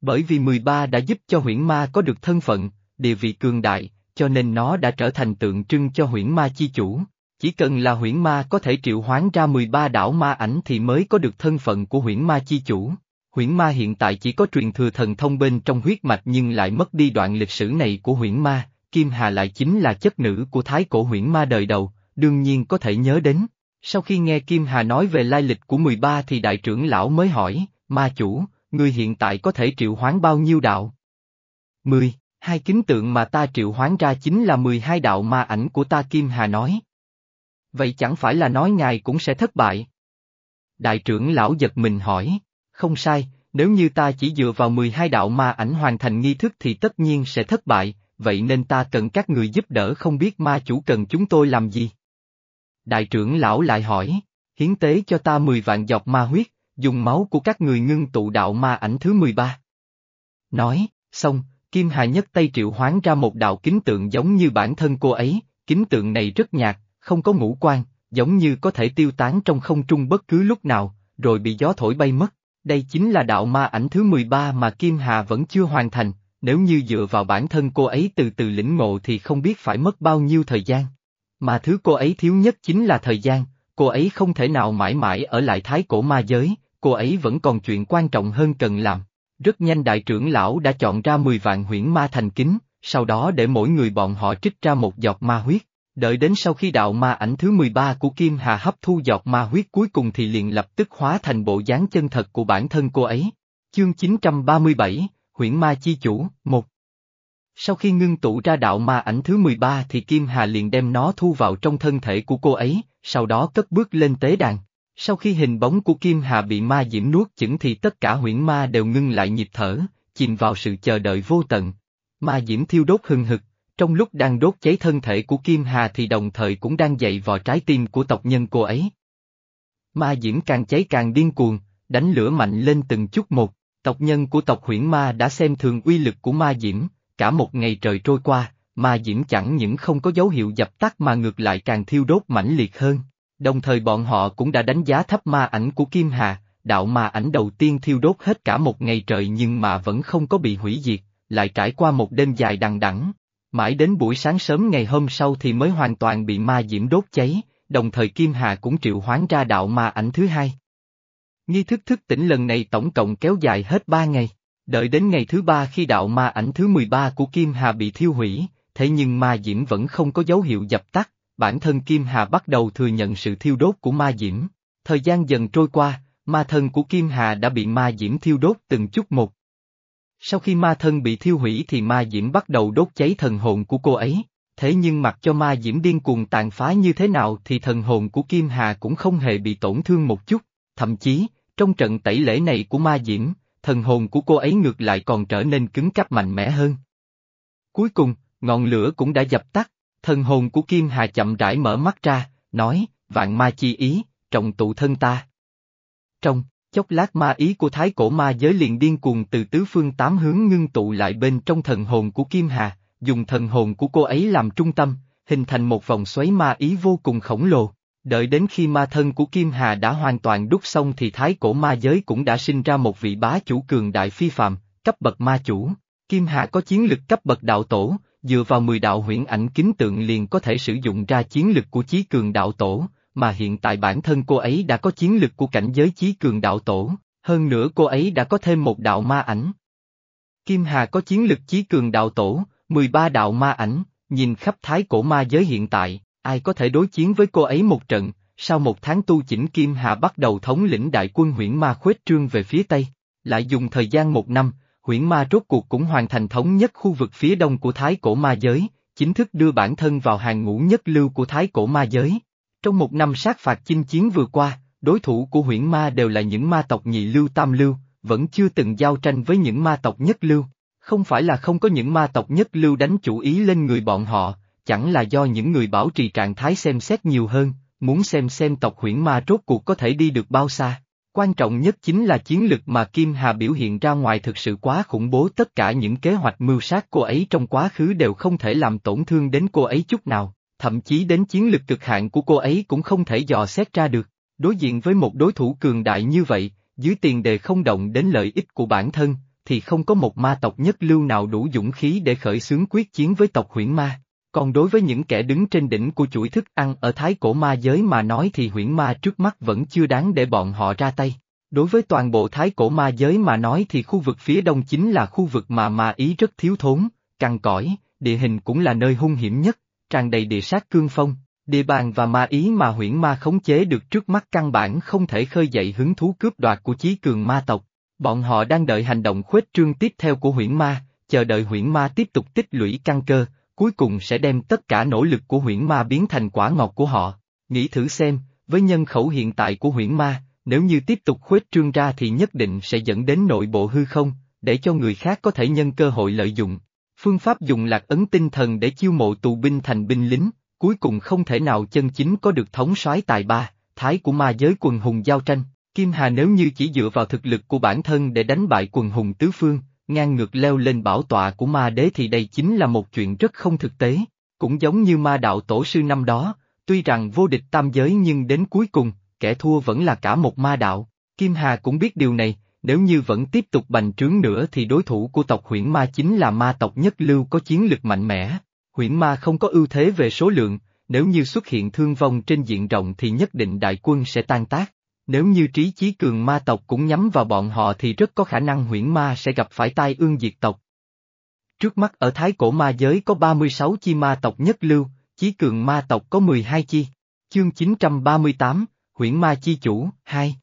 Bởi vì 13 đã giúp cho huyễn ma có được thân phận, địa vị cường đại, cho nên nó đã trở thành tượng trưng cho huyễn ma chi chủ. Chỉ cần là huyễn ma có thể triệu hoán ra 13 đảo ma ảnh thì mới có được thân phận của huyễn ma chi chủ. Huyễn ma hiện tại chỉ có truyền thừa thần thông bên trong huyết mạch nhưng lại mất đi đoạn lịch sử này của huyễn ma, Kim Hà lại chính là chất nữ của thái cổ huyễn ma đời đầu, đương nhiên có thể nhớ đến. Sau khi nghe Kim Hà nói về lai lịch của 13 thì đại trưởng lão mới hỏi, ma chủ, người hiện tại có thể triệu hoán bao nhiêu đạo? 10, hai kính tượng mà ta triệu hoán ra chính là 12 đạo ma ảnh của ta Kim Hà nói. Vậy chẳng phải là nói ngài cũng sẽ thất bại? Đại trưởng lão giật mình hỏi, không sai, nếu như ta chỉ dựa vào 12 đạo ma ảnh hoàn thành nghi thức thì tất nhiên sẽ thất bại, vậy nên ta cần các người giúp đỡ không biết ma chủ cần chúng tôi làm gì. Đại trưởng lão lại hỏi, hiến tế cho ta 10 vạn dọc ma huyết, dùng máu của các người ngưng tụ đạo ma ảnh thứ 13. Nói, xong, Kim Hà nhất tay triệu hoán ra một đạo kính tượng giống như bản thân cô ấy, kính tượng này rất nhạt, không có ngũ quan, giống như có thể tiêu tán trong không trung bất cứ lúc nào, rồi bị gió thổi bay mất. Đây chính là đạo ma ảnh thứ 13 mà Kim Hà vẫn chưa hoàn thành, nếu như dựa vào bản thân cô ấy từ từ lĩnh ngộ thì không biết phải mất bao nhiêu thời gian. Mà thứ cô ấy thiếu nhất chính là thời gian, cô ấy không thể nào mãi mãi ở lại thái cổ ma giới, cô ấy vẫn còn chuyện quan trọng hơn cần làm. Rất nhanh đại trưởng lão đã chọn ra 10 vạn huyễn ma thành kính, sau đó để mỗi người bọn họ trích ra một giọt ma huyết. Đợi đến sau khi đạo ma ảnh thứ 13 của Kim Hà hấp thu giọt ma huyết cuối cùng thì liền lập tức hóa thành bộ dáng chân thật của bản thân cô ấy. Chương 937, Huyễn Ma Chi Chủ, 1 sau khi ngưng tụ ra đạo ma ảnh thứ 13 thì Kim Hà liền đem nó thu vào trong thân thể của cô ấy, sau đó cất bước lên tế đàn. Sau khi hình bóng của Kim Hà bị ma diễm nuốt chửng thì tất cả huyễn ma đều ngưng lại nhịp thở, chìm vào sự chờ đợi vô tận. Ma diễm thiêu đốt hừng hực, trong lúc đang đốt cháy thân thể của Kim Hà thì đồng thời cũng đang dậy vào trái tim của tộc nhân cô ấy. Ma diễm càng cháy càng điên cuồng, đánh lửa mạnh lên từng chút một, tộc nhân của tộc huyễn ma đã xem thường uy lực của ma diễm, cả một ngày trời trôi qua, ma diễm chẳng những không có dấu hiệu dập tắt mà ngược lại càng thiêu đốt mãnh liệt hơn. Đồng thời bọn họ cũng đã đánh giá thấp ma ảnh của Kim Hà, đạo ma ảnh đầu tiên thiêu đốt hết cả một ngày trời nhưng mà vẫn không có bị hủy diệt, lại trải qua một đêm dài đằng đẵng. Mãi đến buổi sáng sớm ngày hôm sau thì mới hoàn toàn bị ma diễm đốt cháy, đồng thời Kim Hà cũng triệu hoán ra đạo ma ảnh thứ hai. Nghi thức thức tỉnh lần này tổng cộng kéo dài hết ba ngày, đợi đến ngày thứ ba khi đạo ma ảnh thứ 13 của Kim Hà bị thiêu hủy, thế nhưng ma diễm vẫn không có dấu hiệu dập tắt, bản thân Kim Hà bắt đầu thừa nhận sự thiêu đốt của ma diễm. Thời gian dần trôi qua, ma thân của Kim Hà đã bị ma diễm thiêu đốt từng chút một. Sau khi ma thân bị thiêu hủy thì ma diễm bắt đầu đốt cháy thần hồn của cô ấy, thế nhưng mặc cho ma diễm điên cuồng tàn phá như thế nào thì thần hồn của Kim Hà cũng không hề bị tổn thương một chút, thậm chí, trong trận tẩy lễ này của ma diễm, thần hồn của cô ấy ngược lại còn trở nên cứng cáp mạnh mẽ hơn. Cuối cùng, ngọn lửa cũng đã dập tắt, thần hồn của Kim Hà chậm rãi mở mắt ra, nói, vạn ma chi ý, trọng tụ thân ta. Trong, chốc lát ma ý của thái cổ ma giới liền điên cuồng từ tứ phương tám hướng ngưng tụ lại bên trong thần hồn của Kim Hà, dùng thần hồn của cô ấy làm trung tâm, hình thành một vòng xoáy ma ý vô cùng khổng lồ. Đợi đến khi ma thân của Kim Hà đã hoàn toàn đúc xong thì thái cổ ma giới cũng đã sinh ra một vị bá chủ cường đại phi phạm, cấp bậc ma chủ. Kim Hà có chiến lực cấp bậc đạo tổ, dựa vào 10 đạo huyễn ảnh kính tượng liền có thể sử dụng ra chiến lực của chí cường đạo tổ, mà hiện tại bản thân cô ấy đã có chiến lực của cảnh giới chí cường đạo tổ, hơn nữa cô ấy đã có thêm một đạo ma ảnh. Kim Hà có chiến lực chí cường đạo tổ, 13 đạo ma ảnh, nhìn khắp thái cổ ma giới hiện tại, ai có thể đối chiến với cô ấy một trận, sau một tháng tu chỉnh Kim Hà bắt đầu thống lĩnh đại quân huyễn ma khuếch trương về phía Tây, lại dùng thời gian một năm, huyễn ma rốt cuộc cũng hoàn thành thống nhất khu vực phía đông của thái cổ ma giới, chính thức đưa bản thân vào hàng ngũ nhất lưu của thái cổ ma giới. Trong một năm sát phạt chinh chiến vừa qua, đối thủ của huyễn ma đều là những ma tộc nhị lưu tam lưu, vẫn chưa từng giao tranh với những ma tộc nhất lưu. Không phải là không có những ma tộc nhất lưu đánh chủ ý lên người bọn họ, chẳng là do những người bảo trì trạng thái xem xét nhiều hơn, muốn xem xem tộc huyễn ma rốt cuộc có thể đi được bao xa. Quan trọng nhất chính là chiến lực mà Kim Hà biểu hiện ra ngoài thực sự quá khủng bố tất cả những kế hoạch mưu sát cô ấy trong quá khứ đều không thể làm tổn thương đến cô ấy chút nào, thậm chí đến chiến lực cực hạn của cô ấy cũng không thể dò xét ra được. Đối diện với một đối thủ cường đại như vậy, dưới tiền đề không động đến lợi ích của bản thân, thì không có một ma tộc nhất lưu nào đủ dũng khí để khởi xướng quyết chiến với tộc huyễn ma. Còn đối với những kẻ đứng trên đỉnh của chuỗi thức ăn ở thái cổ ma giới mà nói thì huyễn ma trước mắt vẫn chưa đáng để bọn họ ra tay. Đối với toàn bộ thái cổ ma giới mà nói thì khu vực phía đông chính là khu vực mà ma ý rất thiếu thốn, cằn cõi, địa hình cũng là nơi hung hiểm nhất, tràn đầy địa sát cương phong, địa bàn và ma ý mà huyễn ma khống chế được trước mắt căn bản không thể khơi dậy hứng thú cướp đoạt của chí cường ma tộc. Bọn họ đang đợi hành động khuếch trương tiếp theo của huyễn ma, chờ đợi huyễn ma tiếp tục tích lũy căn cơ, cuối cùng sẽ đem tất cả nỗ lực của huyễn ma biến thành quả ngọt của họ. Nghĩ thử xem, với nhân khẩu hiện tại của huyễn ma, nếu như tiếp tục khuếch trương ra thì nhất định sẽ dẫn đến nội bộ hư không, để cho người khác có thể nhân cơ hội lợi dụng. Phương pháp dùng lạc ấn tinh thần để chiêu mộ tù binh thành binh lính, cuối cùng không thể nào chân chính có được thống soái tài ba, thái của ma giới quần hùng giao tranh. Kim Hà nếu như chỉ dựa vào thực lực của bản thân để đánh bại quần hùng tứ phương, ngang ngược leo lên bảo tọa của ma đế thì đây chính là một chuyện rất không thực tế. Cũng giống như ma đạo tổ sư năm đó, tuy rằng vô địch tam giới nhưng đến cuối cùng, kẻ thua vẫn là cả một ma đạo. Kim Hà cũng biết điều này, nếu như vẫn tiếp tục bành trướng nữa thì đối thủ của tộc huyễn ma chính là ma tộc nhất lưu có chiến lực mạnh mẽ. Huyễn ma không có ưu thế về số lượng, nếu như xuất hiện thương vong trên diện rộng thì nhất định đại quân sẽ tan tác. Nếu như trí chí cường ma tộc cũng nhắm vào bọn họ thì rất có khả năng huyễn ma sẽ gặp phải tai ương diệt tộc. Trước mắt ở thái cổ ma giới có 36 chi ma tộc nhất lưu, chí cường ma tộc có 12 chi. Chương 938, Huyễn Ma Chi Chủ, 2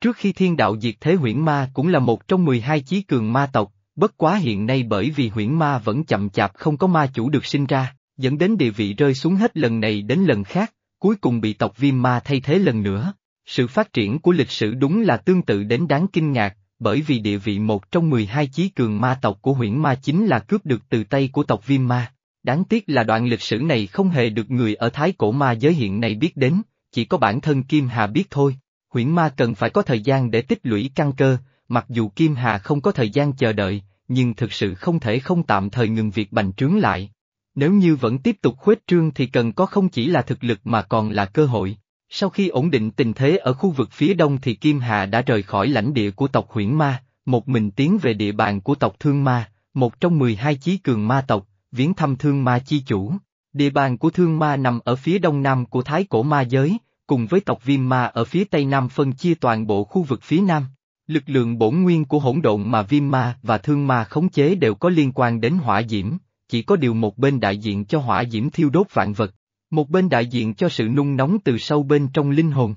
Trước khi thiên đạo diệt thế huyễn ma cũng là một trong 12 chí cường ma tộc, bất quá hiện nay bởi vì huyễn ma vẫn chậm chạp không có ma chủ được sinh ra, dẫn đến địa vị rơi xuống hết lần này đến lần khác, cuối cùng bị tộc viêm ma thay thế lần nữa. Sự phát triển của lịch sử đúng là tương tự đến đáng kinh ngạc, bởi vì địa vị một trong 12 chí cường ma tộc của huyễn ma chính là cướp được từ tay của tộc viêm ma. Đáng tiếc là đoạn lịch sử này không hề được người ở thái cổ ma giới hiện này biết đến, chỉ có bản thân Kim Hà biết thôi. Huyễn ma cần phải có thời gian để tích lũy căn cơ, mặc dù Kim Hà không có thời gian chờ đợi, nhưng thực sự không thể không tạm thời ngừng việc bành trướng lại. Nếu như vẫn tiếp tục khuếch trương thì cần có không chỉ là thực lực mà còn là cơ hội. Sau khi ổn định tình thế ở khu vực phía đông thì Kim Hà đã rời khỏi lãnh địa của tộc huyễn ma, một mình tiến về địa bàn của tộc Thương Ma, một trong 12 chí cường ma tộc, viếng thăm Thương Ma chi chủ. Địa bàn của Thương Ma nằm ở phía đông nam của Thái Cổ Ma Giới, cùng với tộc Viêm Ma ở phía tây nam phân chia toàn bộ khu vực phía nam. Lực lượng bổn nguyên của hỗn độn mà Viêm Ma và Thương Ma khống chế đều có liên quan đến hỏa diễm, chỉ có điều một bên đại diện cho hỏa diễm thiêu đốt vạn vật, một bên đại diện cho sự nung nóng từ sâu bên trong linh hồn.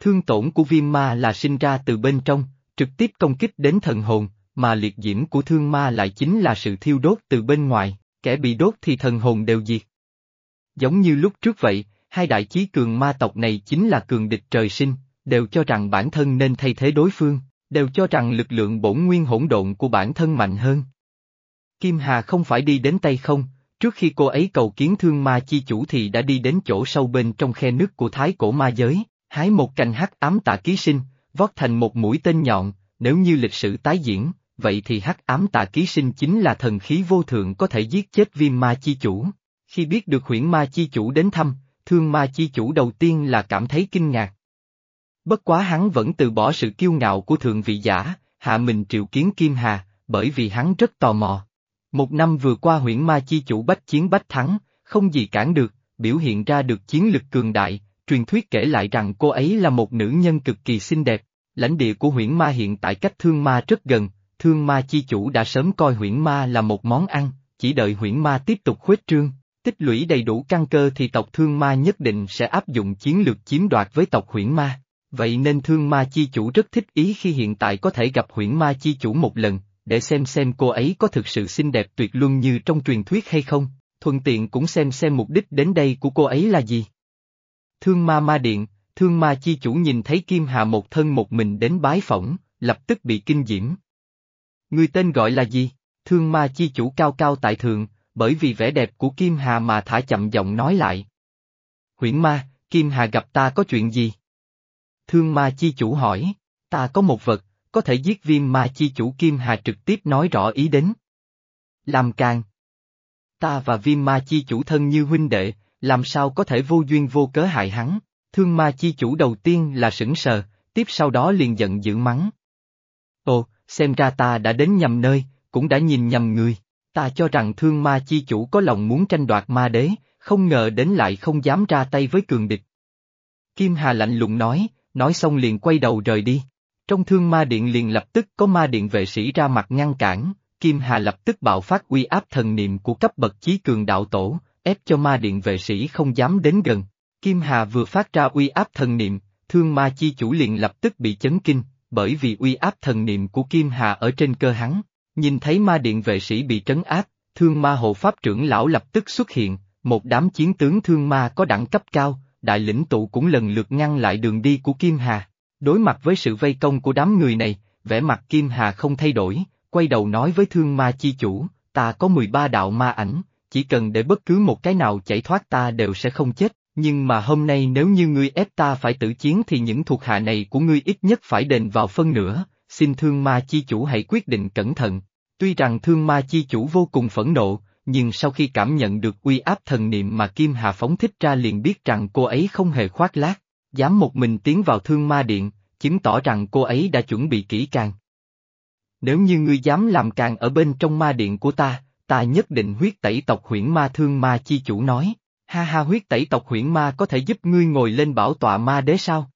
Thương tổn của Viêm Ma là sinh ra từ bên trong, trực tiếp công kích đến thần hồn, mà liệt diễm của thương ma lại chính là sự thiêu đốt từ bên ngoài, kẻ bị đốt thì thần hồn đều diệt. Giống như lúc trước vậy, hai đại chí cường ma tộc này chính là cường địch trời sinh, đều cho rằng bản thân nên thay thế đối phương, đều cho rằng lực lượng bổn nguyên hỗn độn của bản thân mạnh hơn. Kim Hà không phải đi đến tay không, trước khi cô ấy cầu kiến thương ma chi chủ thì đã đi đến chỗ sâu bên trong khe nước của thái cổ ma giới, hái một cành hắc ám tạ ký sinh, vót thành một mũi tên nhọn, nếu như lịch sử tái diễn, vậy thì hắc ám tạ ký sinh chính là thần khí vô thượng có thể giết chết viêm ma chi chủ. Khi biết được huyễn ma chi chủ đến thăm, thương ma chi chủ đầu tiên là cảm thấy kinh ngạc. Bất quá hắn vẫn từ bỏ sự kiêu ngạo của thượng vị giả, hạ mình triệu kiến Kim Hà, bởi vì hắn rất tò mò. Một năm vừa qua huyễn ma chi chủ bách chiến bách thắng, không gì cản được, biểu hiện ra được chiến lực cường đại, truyền thuyết kể lại rằng cô ấy là một nữ nhân cực kỳ xinh đẹp, lãnh địa của huyễn ma hiện tại cách thương ma rất gần, thương ma chi chủ đã sớm coi huyễn ma là một món ăn, chỉ đợi huyễn ma tiếp tục khuếch trương, tích lũy đầy đủ căn cơ thì tộc thương ma nhất định sẽ áp dụng chiến lược chiếm đoạt với tộc huyễn ma. Vậy nên thương ma chi chủ rất thích ý khi hiện tại có thể gặp huyễn ma chi chủ một lần, để xem xem cô ấy có thực sự xinh đẹp tuyệt luân như trong truyền thuyết hay không, thuận tiện cũng xem xem mục đích đến đây của cô ấy là gì. Thương ma ma điện, thương ma chi chủ nhìn thấy Kim Hà một thân một mình đến bái phỏng, lập tức bị kinh diễm. Người tên gọi là gì? Thương ma chi chủ cao cao tại thượng, bởi vì vẻ đẹp của Kim Hà mà thả chậm giọng nói lại. Huyễn ma, Kim Hà gặp ta có chuyện gì? Thương ma chi chủ hỏi, ta có một vật, có thể giết viêm ma chi chủ Kim Hà trực tiếp nói rõ ý đến. Làm càng. Ta và viêm ma chi chủ thân như huynh đệ, làm sao có thể vô duyên vô cớ hại hắn, thương ma chi chủ đầu tiên là sững sờ, tiếp sau đó liền giận dữ mắng. Ồ, xem ra ta đã đến nhầm nơi, cũng đã nhìn nhầm người, ta cho rằng thương ma chi chủ có lòng muốn tranh đoạt ma đế, không ngờ đến lại không dám ra tay với cường địch. Kim Hà lạnh lùng nói, nói xong liền quay đầu rời đi. Trong thương ma điện liền lập tức có ma điện vệ sĩ ra mặt ngăn cản, Kim Hà lập tức bạo phát uy áp thần niệm của cấp bậc chí cường đạo tổ, ép cho ma điện vệ sĩ không dám đến gần. Kim Hà vừa phát ra uy áp thần niệm, thương ma chi chủ liền lập tức bị chấn kinh, bởi vì uy áp thần niệm của Kim Hà ở trên cơ hắn. Nhìn thấy ma điện vệ sĩ bị trấn áp, thương ma hộ pháp trưởng lão lập tức xuất hiện, một đám chiến tướng thương ma có đẳng cấp cao, đại lĩnh tụ cũng lần lượt ngăn lại đường đi của Kim Hà. Đối mặt với sự vây công của đám người này, vẻ mặt Kim Hà không thay đổi, quay đầu nói với thương ma chi chủ, ta có 13 đạo ma ảnh, chỉ cần để bất cứ một cái nào chạy thoát ta đều sẽ không chết, nhưng mà hôm nay nếu như ngươi ép ta phải tử chiến thì những thuộc hạ này của ngươi ít nhất phải đền vào phân nửa, xin thương ma chi chủ hãy quyết định cẩn thận. Tuy rằng thương ma chi chủ vô cùng phẫn nộ, nhưng sau khi cảm nhận được uy áp thần niệm mà Kim Hà phóng thích ra liền biết rằng cô ấy không hề khoác lác, dám một mình tiến vào thương ma điện, chứng tỏ rằng cô ấy đã chuẩn bị kỹ càng. Nếu như ngươi dám làm càng ở bên trong ma điện của ta, ta nhất định huyết tẩy tộc huyễn ma thương ma chi chủ nói, ha ha huyết tẩy tộc huyễn ma có thể giúp ngươi ngồi lên bảo tọa ma đế sao?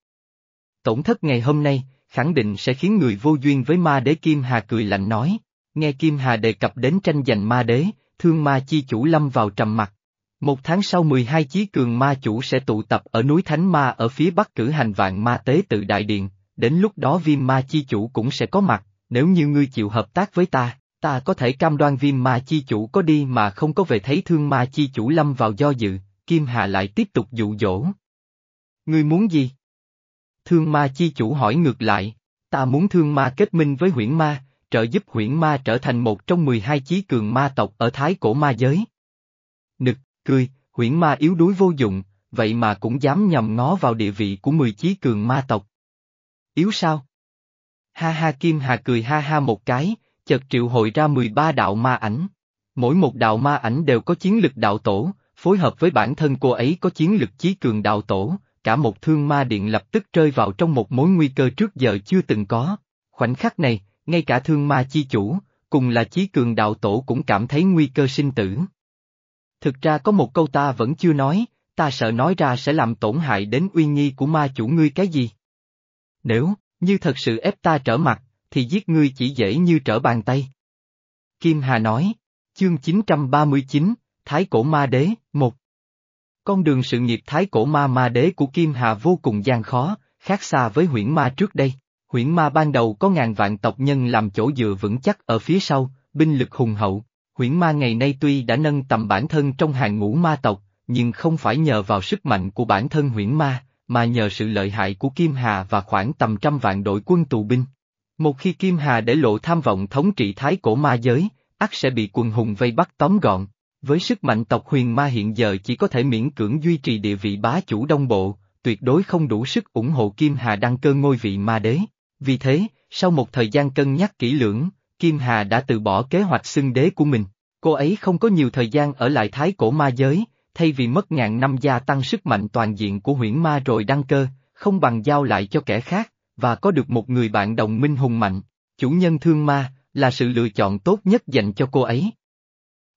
Tổn thất ngày hôm nay, khẳng định sẽ khiến người vô duyên với ma đế Kim Hà cười lạnh nói, nghe Kim Hà đề cập đến tranh giành ma đế, thương ma chi chủ lâm vào trầm mặt. Một tháng sau 12 chí cường ma chủ sẽ tụ tập ở núi Thánh Ma ở phía bắc cử hành vạn ma tế tự đại điện, đến lúc đó viêm ma chi chủ cũng sẽ có mặt, nếu như ngươi chịu hợp tác với ta, Ta có thể cam đoan viêm ma chi chủ có đi mà không có về thấy thương ma chi chủ lâm vào do dự, Kim Hà lại tiếp tục dụ dỗ. Ngươi muốn gì? Thương ma chi chủ hỏi ngược lại, Ta muốn thương ma kết minh với huyễn ma, trợ giúp huyễn ma trở thành một trong 12 chí cường ma tộc ở thái cổ ma giới. Nực, cười, huyễn ma yếu đuối vô dụng, vậy mà cũng dám nhầm ngó vào địa vị của 10 chí cường ma tộc. Yếu sao? Ha ha Kim Hà cười ha ha một cái, chợt triệu hội ra 13 đạo ma ảnh. Mỗi một đạo ma ảnh đều có chiến lực đạo tổ, phối hợp với bản thân cô ấy có chiến lực chí cường đạo tổ, cả một thương ma điện lập tức rơi vào trong một mối nguy cơ trước giờ chưa từng có. Khoảnh khắc này, ngay cả thương ma chi chủ, cùng là chí cường đạo tổ cũng cảm thấy nguy cơ sinh tử. Thực ra có một câu ta vẫn chưa nói, ta sợ nói ra sẽ làm tổn hại đến uy nghi của ma chủ ngươi cái gì. Nếu, như thật sự ép ta trở mặt, thì giết ngươi chỉ dễ như trở bàn tay. Kim Hà nói, chương 939, Thái Cổ Ma Đế, một Con đường sự nghiệp Thái Cổ Ma Ma Đế của Kim Hà vô cùng gian khó, khác xa với huyễn ma trước đây. Huyễn ma ban đầu có ngàn vạn tộc nhân làm chỗ dựa vững chắc ở phía sau, binh lực hùng hậu. Huyễn ma ngày nay tuy đã nâng tầm bản thân trong hàng ngũ ma tộc, nhưng không phải nhờ vào sức mạnh của bản thân huyễn ma, mà nhờ sự lợi hại của Kim Hà và khoảng tầm trăm vạn đội quân tù binh. Một khi Kim Hà để lộ tham vọng thống trị thái cổ ma giới, ắt sẽ bị quần hùng vây bắt tóm gọn. Với sức mạnh tộc huyền ma hiện giờ chỉ có thể miễn cưỡng duy trì địa vị bá chủ đông bộ, tuyệt đối không đủ sức ủng hộ Kim Hà đăng cơ ngôi vị ma đế. Vì thế, sau một thời gian cân nhắc kỹ lưỡng, Kim Hà đã từ bỏ kế hoạch xưng đế của mình. Cô ấy không có nhiều thời gian ở lại thái cổ ma giới, thay vì mất ngàn năm gia tăng sức mạnh toàn diện của huyễn ma rồi đăng cơ, không bằng giao lại cho kẻ khác, và có được một người bạn đồng minh hùng mạnh, chủ nhân thương ma, là sự lựa chọn tốt nhất dành cho cô ấy.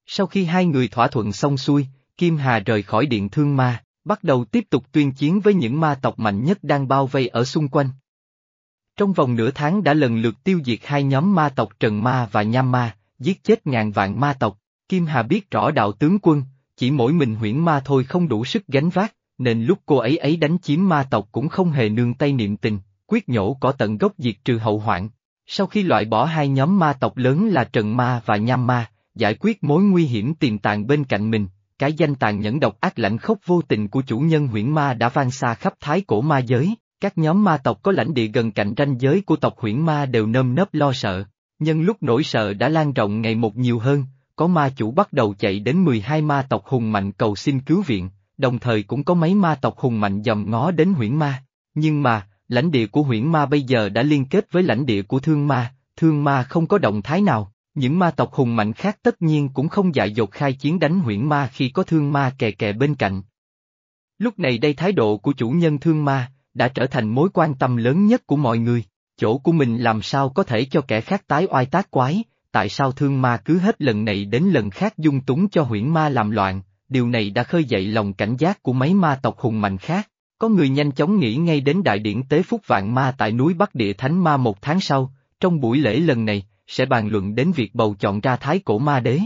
Sau khi hai người thỏa thuận xong xuôi, Kim Hà rời khỏi điện thương ma, bắt đầu tiếp tục tuyên chiến với những ma tộc mạnh nhất đang bao vây ở xung quanh. Trong vòng nửa tháng đã lần lượt tiêu diệt hai nhóm ma tộc Trần Ma và Nham Ma, giết chết ngàn vạn ma tộc. Kim Hà biết rõ đạo tướng quân, chỉ mỗi mình huyễn ma thôi không đủ sức gánh vác, nên lúc cô ấy ấy đánh chiếm ma tộc cũng không hề nương tay niệm tình, quyết nhổ cỏ tận gốc diệt trừ hậu hoạn. Sau khi loại bỏ hai nhóm ma tộc lớn là Trần Ma và Nham Ma, giải quyết mối nguy hiểm tiềm tàng bên cạnh mình, cái danh tàn nhẫn độc ác lạnh khốc vô tình của chủ nhân huyễn ma đã vang xa khắp thái cổ ma giới, các nhóm ma tộc có lãnh địa gần cạnh ranh giới của tộc huyễn ma đều nơm nớp lo sợ, nhân lúc nỗi sợ đã lan rộng ngày một nhiều hơn, có ma chủ bắt đầu chạy đến 12 ma tộc hùng mạnh cầu xin cứu viện, đồng thời cũng có mấy ma tộc hùng mạnh dòm ngó đến huyễn ma. Nhưng mà, lãnh địa của huyễn ma bây giờ đã liên kết với lãnh địa của thương ma, thương ma không có động thái nào, những ma tộc hùng mạnh khác tất nhiên cũng không dại dột khai chiến đánh huyễn ma khi có thương ma kè kè bên cạnh. Lúc này đây thái độ của chủ nhân thương ma, đã trở thành mối quan tâm lớn nhất của mọi người, chỗ của mình làm sao có thể cho kẻ khác tái oai tác quái, tại sao thương ma cứ hết lần này đến lần khác dung túng cho huyễn ma làm loạn, điều này đã khơi dậy lòng cảnh giác của mấy ma tộc hùng mạnh khác. Có người nhanh chóng nghĩ ngay đến đại điển tế phúc vạn ma tại núi Bắc Địa Thánh Ma một tháng sau, trong buổi lễ lần này, sẽ bàn luận đến việc bầu chọn ra thái cổ ma đế.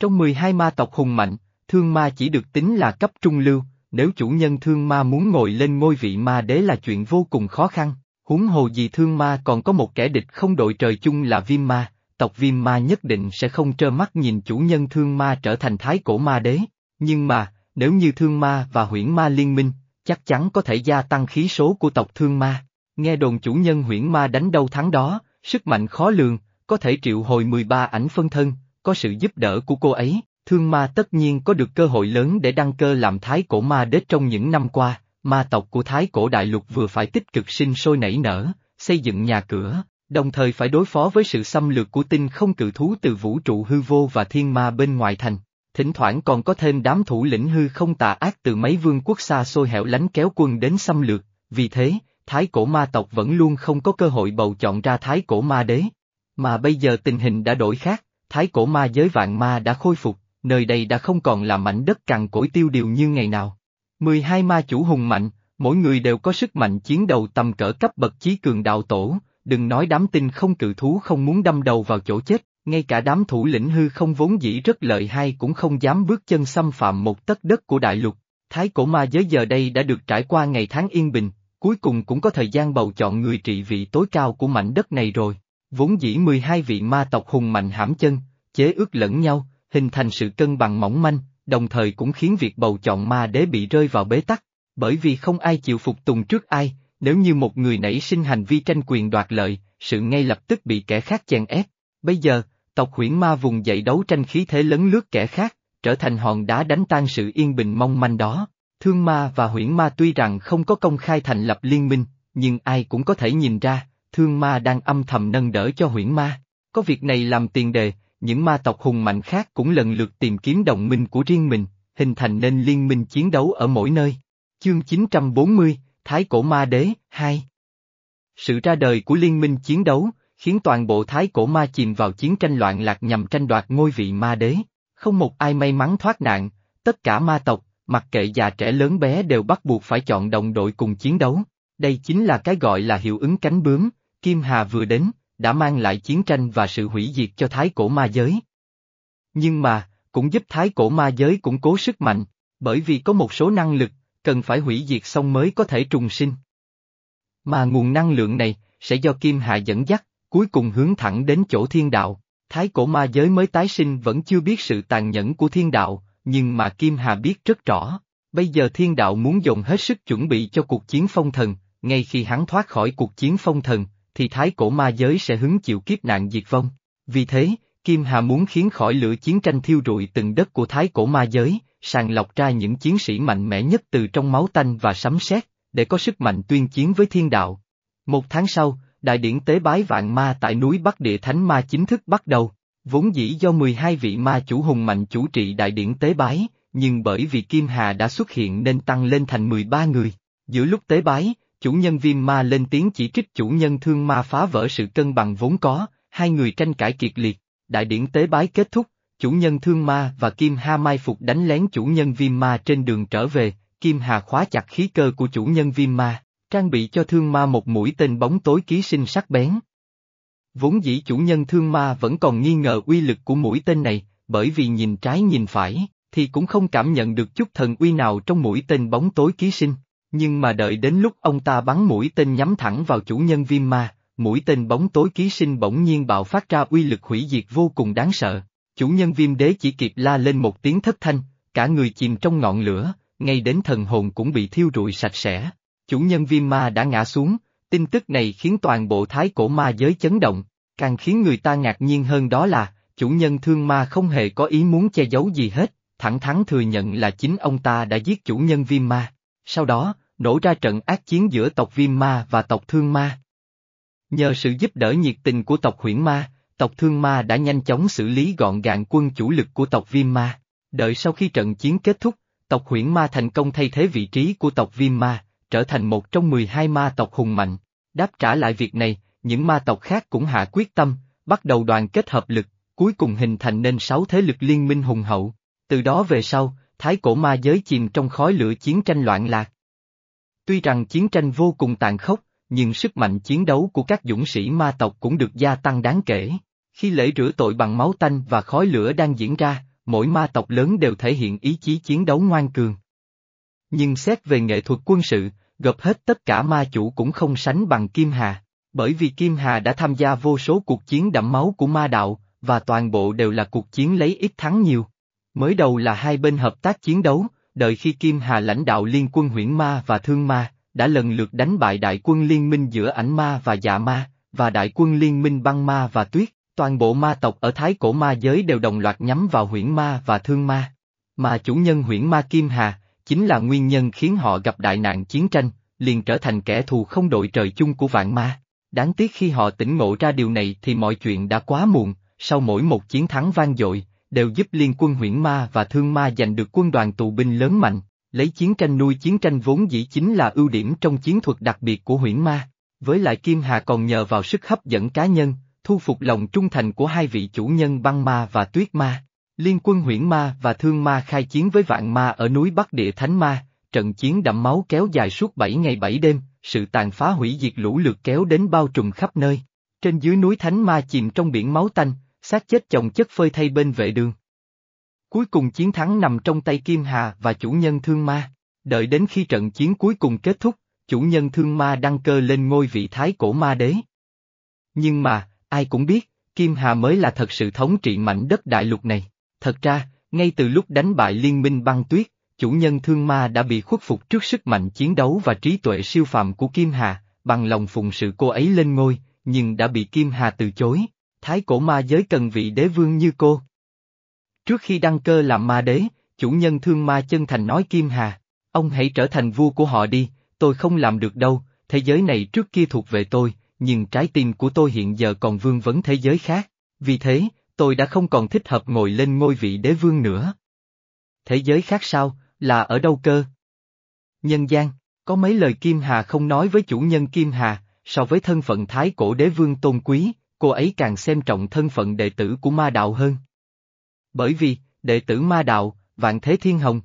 Trong 12 ma tộc hùng mạnh, thương ma chỉ được tính là cấp trung lưu, nếu chủ nhân thương ma muốn ngồi lên ngôi vị ma đế là chuyện vô cùng khó khăn, huống hồ gì thương ma còn có một kẻ địch không đội trời chung là viêm ma, tộc viêm ma nhất định sẽ không trơ mắt nhìn chủ nhân thương ma trở thành thái cổ ma đế, nhưng mà, nếu như thương ma và huyễn ma liên minh, chắc chắn có thể gia tăng khí số của tộc thương ma. Nghe đồn chủ nhân huyễn ma đánh đâu thắng đó, sức mạnh khó lường, có thể triệu hồi 13 ảnh phân thân, có sự giúp đỡ của cô ấy, thương ma tất nhiên có được cơ hội lớn để đăng cơ làm thái cổ ma đế trong những năm qua, ma tộc của thái cổ đại lục vừa phải tích cực sinh sôi nảy nở, xây dựng nhà cửa, đồng thời phải đối phó với sự xâm lược của tinh không cự thú từ vũ trụ hư vô và thiên ma bên ngoài thành. Thỉnh thoảng còn có thêm đám thủ lĩnh hư không tà ác từ mấy vương quốc xa xôi hẻo lánh kéo quân đến xâm lược, vì thế, thái cổ ma tộc vẫn luôn không có cơ hội bầu chọn ra thái cổ ma đế. Mà bây giờ tình hình đã đổi khác, thái cổ ma giới vạn ma đã khôi phục, nơi đây đã không còn là mảnh đất cằn cỗi tiêu điều như ngày nào. 12 ma chủ hùng mạnh, mỗi người đều có sức mạnh chiến đầu tầm cỡ cấp bậc chí cường đạo tổ, đừng nói đám tinh không cự thú không muốn đâm đầu vào chỗ chết, ngay cả đám thủ lĩnh hư không vốn dĩ rất lợi hay cũng không dám bước chân xâm phạm một tấc đất của đại lục. Thái cổ ma giới giờ đây đã được trải qua ngày tháng yên bình, cuối cùng cũng có thời gian bầu chọn người trị vị tối cao của mảnh đất này rồi. Vốn dĩ 12 vị ma tộc hùng mạnh hãm chân, chế ước lẫn nhau, hình thành sự cân bằng mỏng manh, đồng thời cũng khiến việc bầu chọn ma đế bị rơi vào bế tắc, bởi vì không ai chịu phục tùng trước ai, nếu như một người nảy sinh hành vi tranh quyền đoạt lợi, sự ngay lập tức bị kẻ khác chèn ép. Bây giờ, tộc huyễn ma vùng dậy đấu tranh khí thế lớn lướt kẻ khác, trở thành hòn đá đánh tan sự yên bình mong manh đó. Thương ma và huyễn ma tuy rằng không có công khai thành lập liên minh, nhưng ai cũng có thể nhìn ra, thương ma đang âm thầm nâng đỡ cho huyễn ma. Có việc này làm tiền đề, những ma tộc hùng mạnh khác cũng lần lượt tìm kiếm đồng minh của riêng mình, hình thành nên liên minh chiến đấu ở mỗi nơi. Chương 940, Thái Cổ Ma Đế, 2 Sự ra đời của liên minh chiến đấu, khiến toàn bộ Thái Cổ Ma chìm vào chiến tranh loạn lạc nhằm tranh đoạt ngôi vị ma đế. Không một ai may mắn thoát nạn, tất cả ma tộc, mặc kệ già trẻ lớn bé đều bắt buộc phải chọn đồng đội cùng chiến đấu. Đây chính là cái gọi là hiệu ứng cánh bướm, Kim Hà vừa đến, đã mang lại chiến tranh và sự hủy diệt cho thái cổ ma giới. Nhưng mà, cũng giúp thái cổ ma giới củng cố sức mạnh, bởi vì có một số năng lực, cần phải hủy diệt xong mới có thể trùng sinh. Mà nguồn năng lượng này, sẽ do Kim Hà dẫn dắt, cuối cùng hướng thẳng đến chỗ thiên đạo. Thái cổ ma giới mới tái sinh vẫn chưa biết sự tàn nhẫn của thiên đạo, nhưng mà Kim Hà biết rất rõ. Bây giờ thiên đạo muốn dùng hết sức chuẩn bị cho cuộc chiến phong thần, ngay khi hắn thoát khỏi cuộc chiến phong thần, thì thái cổ ma giới sẽ hứng chịu kiếp nạn diệt vong. Vì thế, Kim Hà muốn khiến khỏi lửa chiến tranh thiêu rụi từng đất của thái cổ ma giới, sàng lọc ra những chiến sĩ mạnh mẽ nhất từ trong máu tanh và sấm sét, để có sức mạnh tuyên chiến với thiên đạo. Một tháng sau, đại điển tế bái vạn ma tại núi Bắc Địa Thánh Ma chính thức bắt đầu, vốn dĩ do 12 vị ma chủ hùng mạnh chủ trị đại điển tế bái, nhưng bởi vì Kim Hà đã xuất hiện nên tăng lên thành 13 người. Giữa lúc tế bái, chủ nhân viêm ma lên tiếng chỉ trích chủ nhân thương ma phá vỡ sự cân bằng vốn có, hai người tranh cãi kiệt liệt, đại điển tế bái kết thúc, chủ nhân thương ma và Kim Ha mai phục đánh lén chủ nhân viêm ma trên đường trở về, Kim Hà khóa chặt khí cơ của chủ nhân viêm ma, trang bị cho thương ma một mũi tên bóng tối ký sinh sắc bén. Vốn dĩ chủ nhân thương ma vẫn còn nghi ngờ uy lực của mũi tên này, bởi vì nhìn trái nhìn phải, thì cũng không cảm nhận được chút thần uy nào trong mũi tên bóng tối ký sinh. Nhưng mà đợi đến lúc ông ta bắn mũi tên nhắm thẳng vào chủ nhân viêm ma, mũi tên bóng tối ký sinh bỗng nhiên bạo phát ra uy lực hủy diệt vô cùng đáng sợ. Chủ nhân viêm đế chỉ kịp la lên một tiếng thất thanh, cả người chìm trong ngọn lửa, ngay đến thần hồn cũng bị thiêu rụi sạch sẽ. Chủ nhân viêm ma đã ngã xuống, tin tức này khiến toàn bộ thái cổ ma giới chấn động, càng khiến người ta ngạc nhiên hơn đó là, chủ nhân thương ma không hề có ý muốn che giấu gì hết, thẳng thắn thừa nhận là chính ông ta đã giết chủ nhân viêm ma. Sau đó, nổ ra trận ác chiến giữa tộc Viêm Ma và tộc Thương Ma. Nhờ sự giúp đỡ nhiệt tình của tộc Huyễn Ma, tộc Thương Ma đã nhanh chóng xử lý gọn gàng quân chủ lực của tộc Viêm Ma. Đợi sau khi trận chiến kết thúc, tộc Huyễn Ma thành công thay thế vị trí của tộc Viêm Ma, trở thành một trong 12 ma tộc hùng mạnh. Đáp trả lại việc này, những ma tộc khác cũng hạ quyết tâm, bắt đầu đoàn kết hợp lực, cuối cùng hình thành nên sáu thế lực liên minh hùng hậu. Từ đó về sau, thái cổ ma giới chìm trong khói lửa chiến tranh loạn lạc. Tuy rằng chiến tranh vô cùng tàn khốc, nhưng sức mạnh chiến đấu của các dũng sĩ ma tộc cũng được gia tăng đáng kể. Khi lễ rửa tội bằng máu tanh và khói lửa đang diễn ra, mỗi ma tộc lớn đều thể hiện ý chí chiến đấu ngoan cường. Nhưng xét về nghệ thuật quân sự, gộp hết tất cả ma chủ cũng không sánh bằng Kim Hà, bởi vì Kim Hà đã tham gia vô số cuộc chiến đẫm máu của ma đạo, và toàn bộ đều là cuộc chiến lấy ít thắng nhiều. Mới đầu là hai bên hợp tác chiến đấu, đợi khi Kim Hà lãnh đạo liên quân huyễn ma và thương ma, đã lần lượt đánh bại đại quân liên minh giữa ảnh ma và dạ ma, và đại quân liên minh băng ma và tuyết, toàn bộ ma tộc ở thái cổ ma giới đều đồng loạt nhắm vào huyễn ma và thương ma. Mà chủ nhân huyễn ma Kim Hà, chính là nguyên nhân khiến họ gặp đại nạn chiến tranh, liền trở thành kẻ thù không đội trời chung của vạn ma. Đáng tiếc khi họ tỉnh ngộ ra điều này thì mọi chuyện đã quá muộn, sau mỗi một chiến thắng vang dội, đều giúp liên quân huyễn ma và thương ma giành được quân đoàn tù binh lớn mạnh, lấy chiến tranh nuôi chiến tranh vốn dĩ chính là ưu điểm trong chiến thuật đặc biệt của huyễn ma. Với lại Kim Hà còn nhờ vào sức hấp dẫn cá nhân, thu phục lòng trung thành của hai vị chủ nhân băng ma và tuyết ma. Liên quân huyễn ma và thương ma khai chiến với vạn ma ở núi Bắc Địa Thánh Ma, trận chiến đẫm máu kéo dài suốt 7 ngày 7 đêm, sự tàn phá hủy diệt lũ lượt kéo đến bao trùm khắp nơi. Trên dưới núi Thánh Ma chìm trong biển máu tanh, xác chết chồng chất phơi thay bên vệ đường. Cuối cùng chiến thắng nằm trong tay Kim Hà và chủ nhân Thương Ma. Đợi đến khi trận chiến cuối cùng kết thúc, chủ nhân Thương Ma đăng cơ lên ngôi vị thái cổ ma đế. Nhưng mà, ai cũng biết, Kim Hà mới là thật sự thống trị mảnh đất đại lục này. Thật ra, ngay từ lúc đánh bại liên minh băng tuyết, chủ nhân Thương Ma đã bị khuất phục trước sức mạnh chiến đấu và trí tuệ siêu phàm của Kim Hà, bằng lòng phụng sự cô ấy lên ngôi, nhưng đã bị Kim Hà từ chối. Thái cổ ma giới cần vị đế vương như cô. Trước khi đăng cơ làm ma đế, chủ nhân thương ma chân thành nói Kim Hà, ông hãy trở thành vua của họ đi, tôi không làm được đâu, thế giới này trước kia thuộc về tôi, nhưng trái tim của tôi hiện giờ còn vương vấn thế giới khác, vì thế, tôi đã không còn thích hợp ngồi lên ngôi vị đế vương nữa. Thế giới khác sao, là ở đâu cơ? Nhân gian, có mấy lời Kim Hà không nói với chủ nhân Kim Hà, so với thân phận thái cổ đế vương tôn quý, cô ấy càng xem trọng thân phận đệ tử của ma đạo hơn. Bởi vì, đệ tử ma đạo, vạn thế thiên hồng,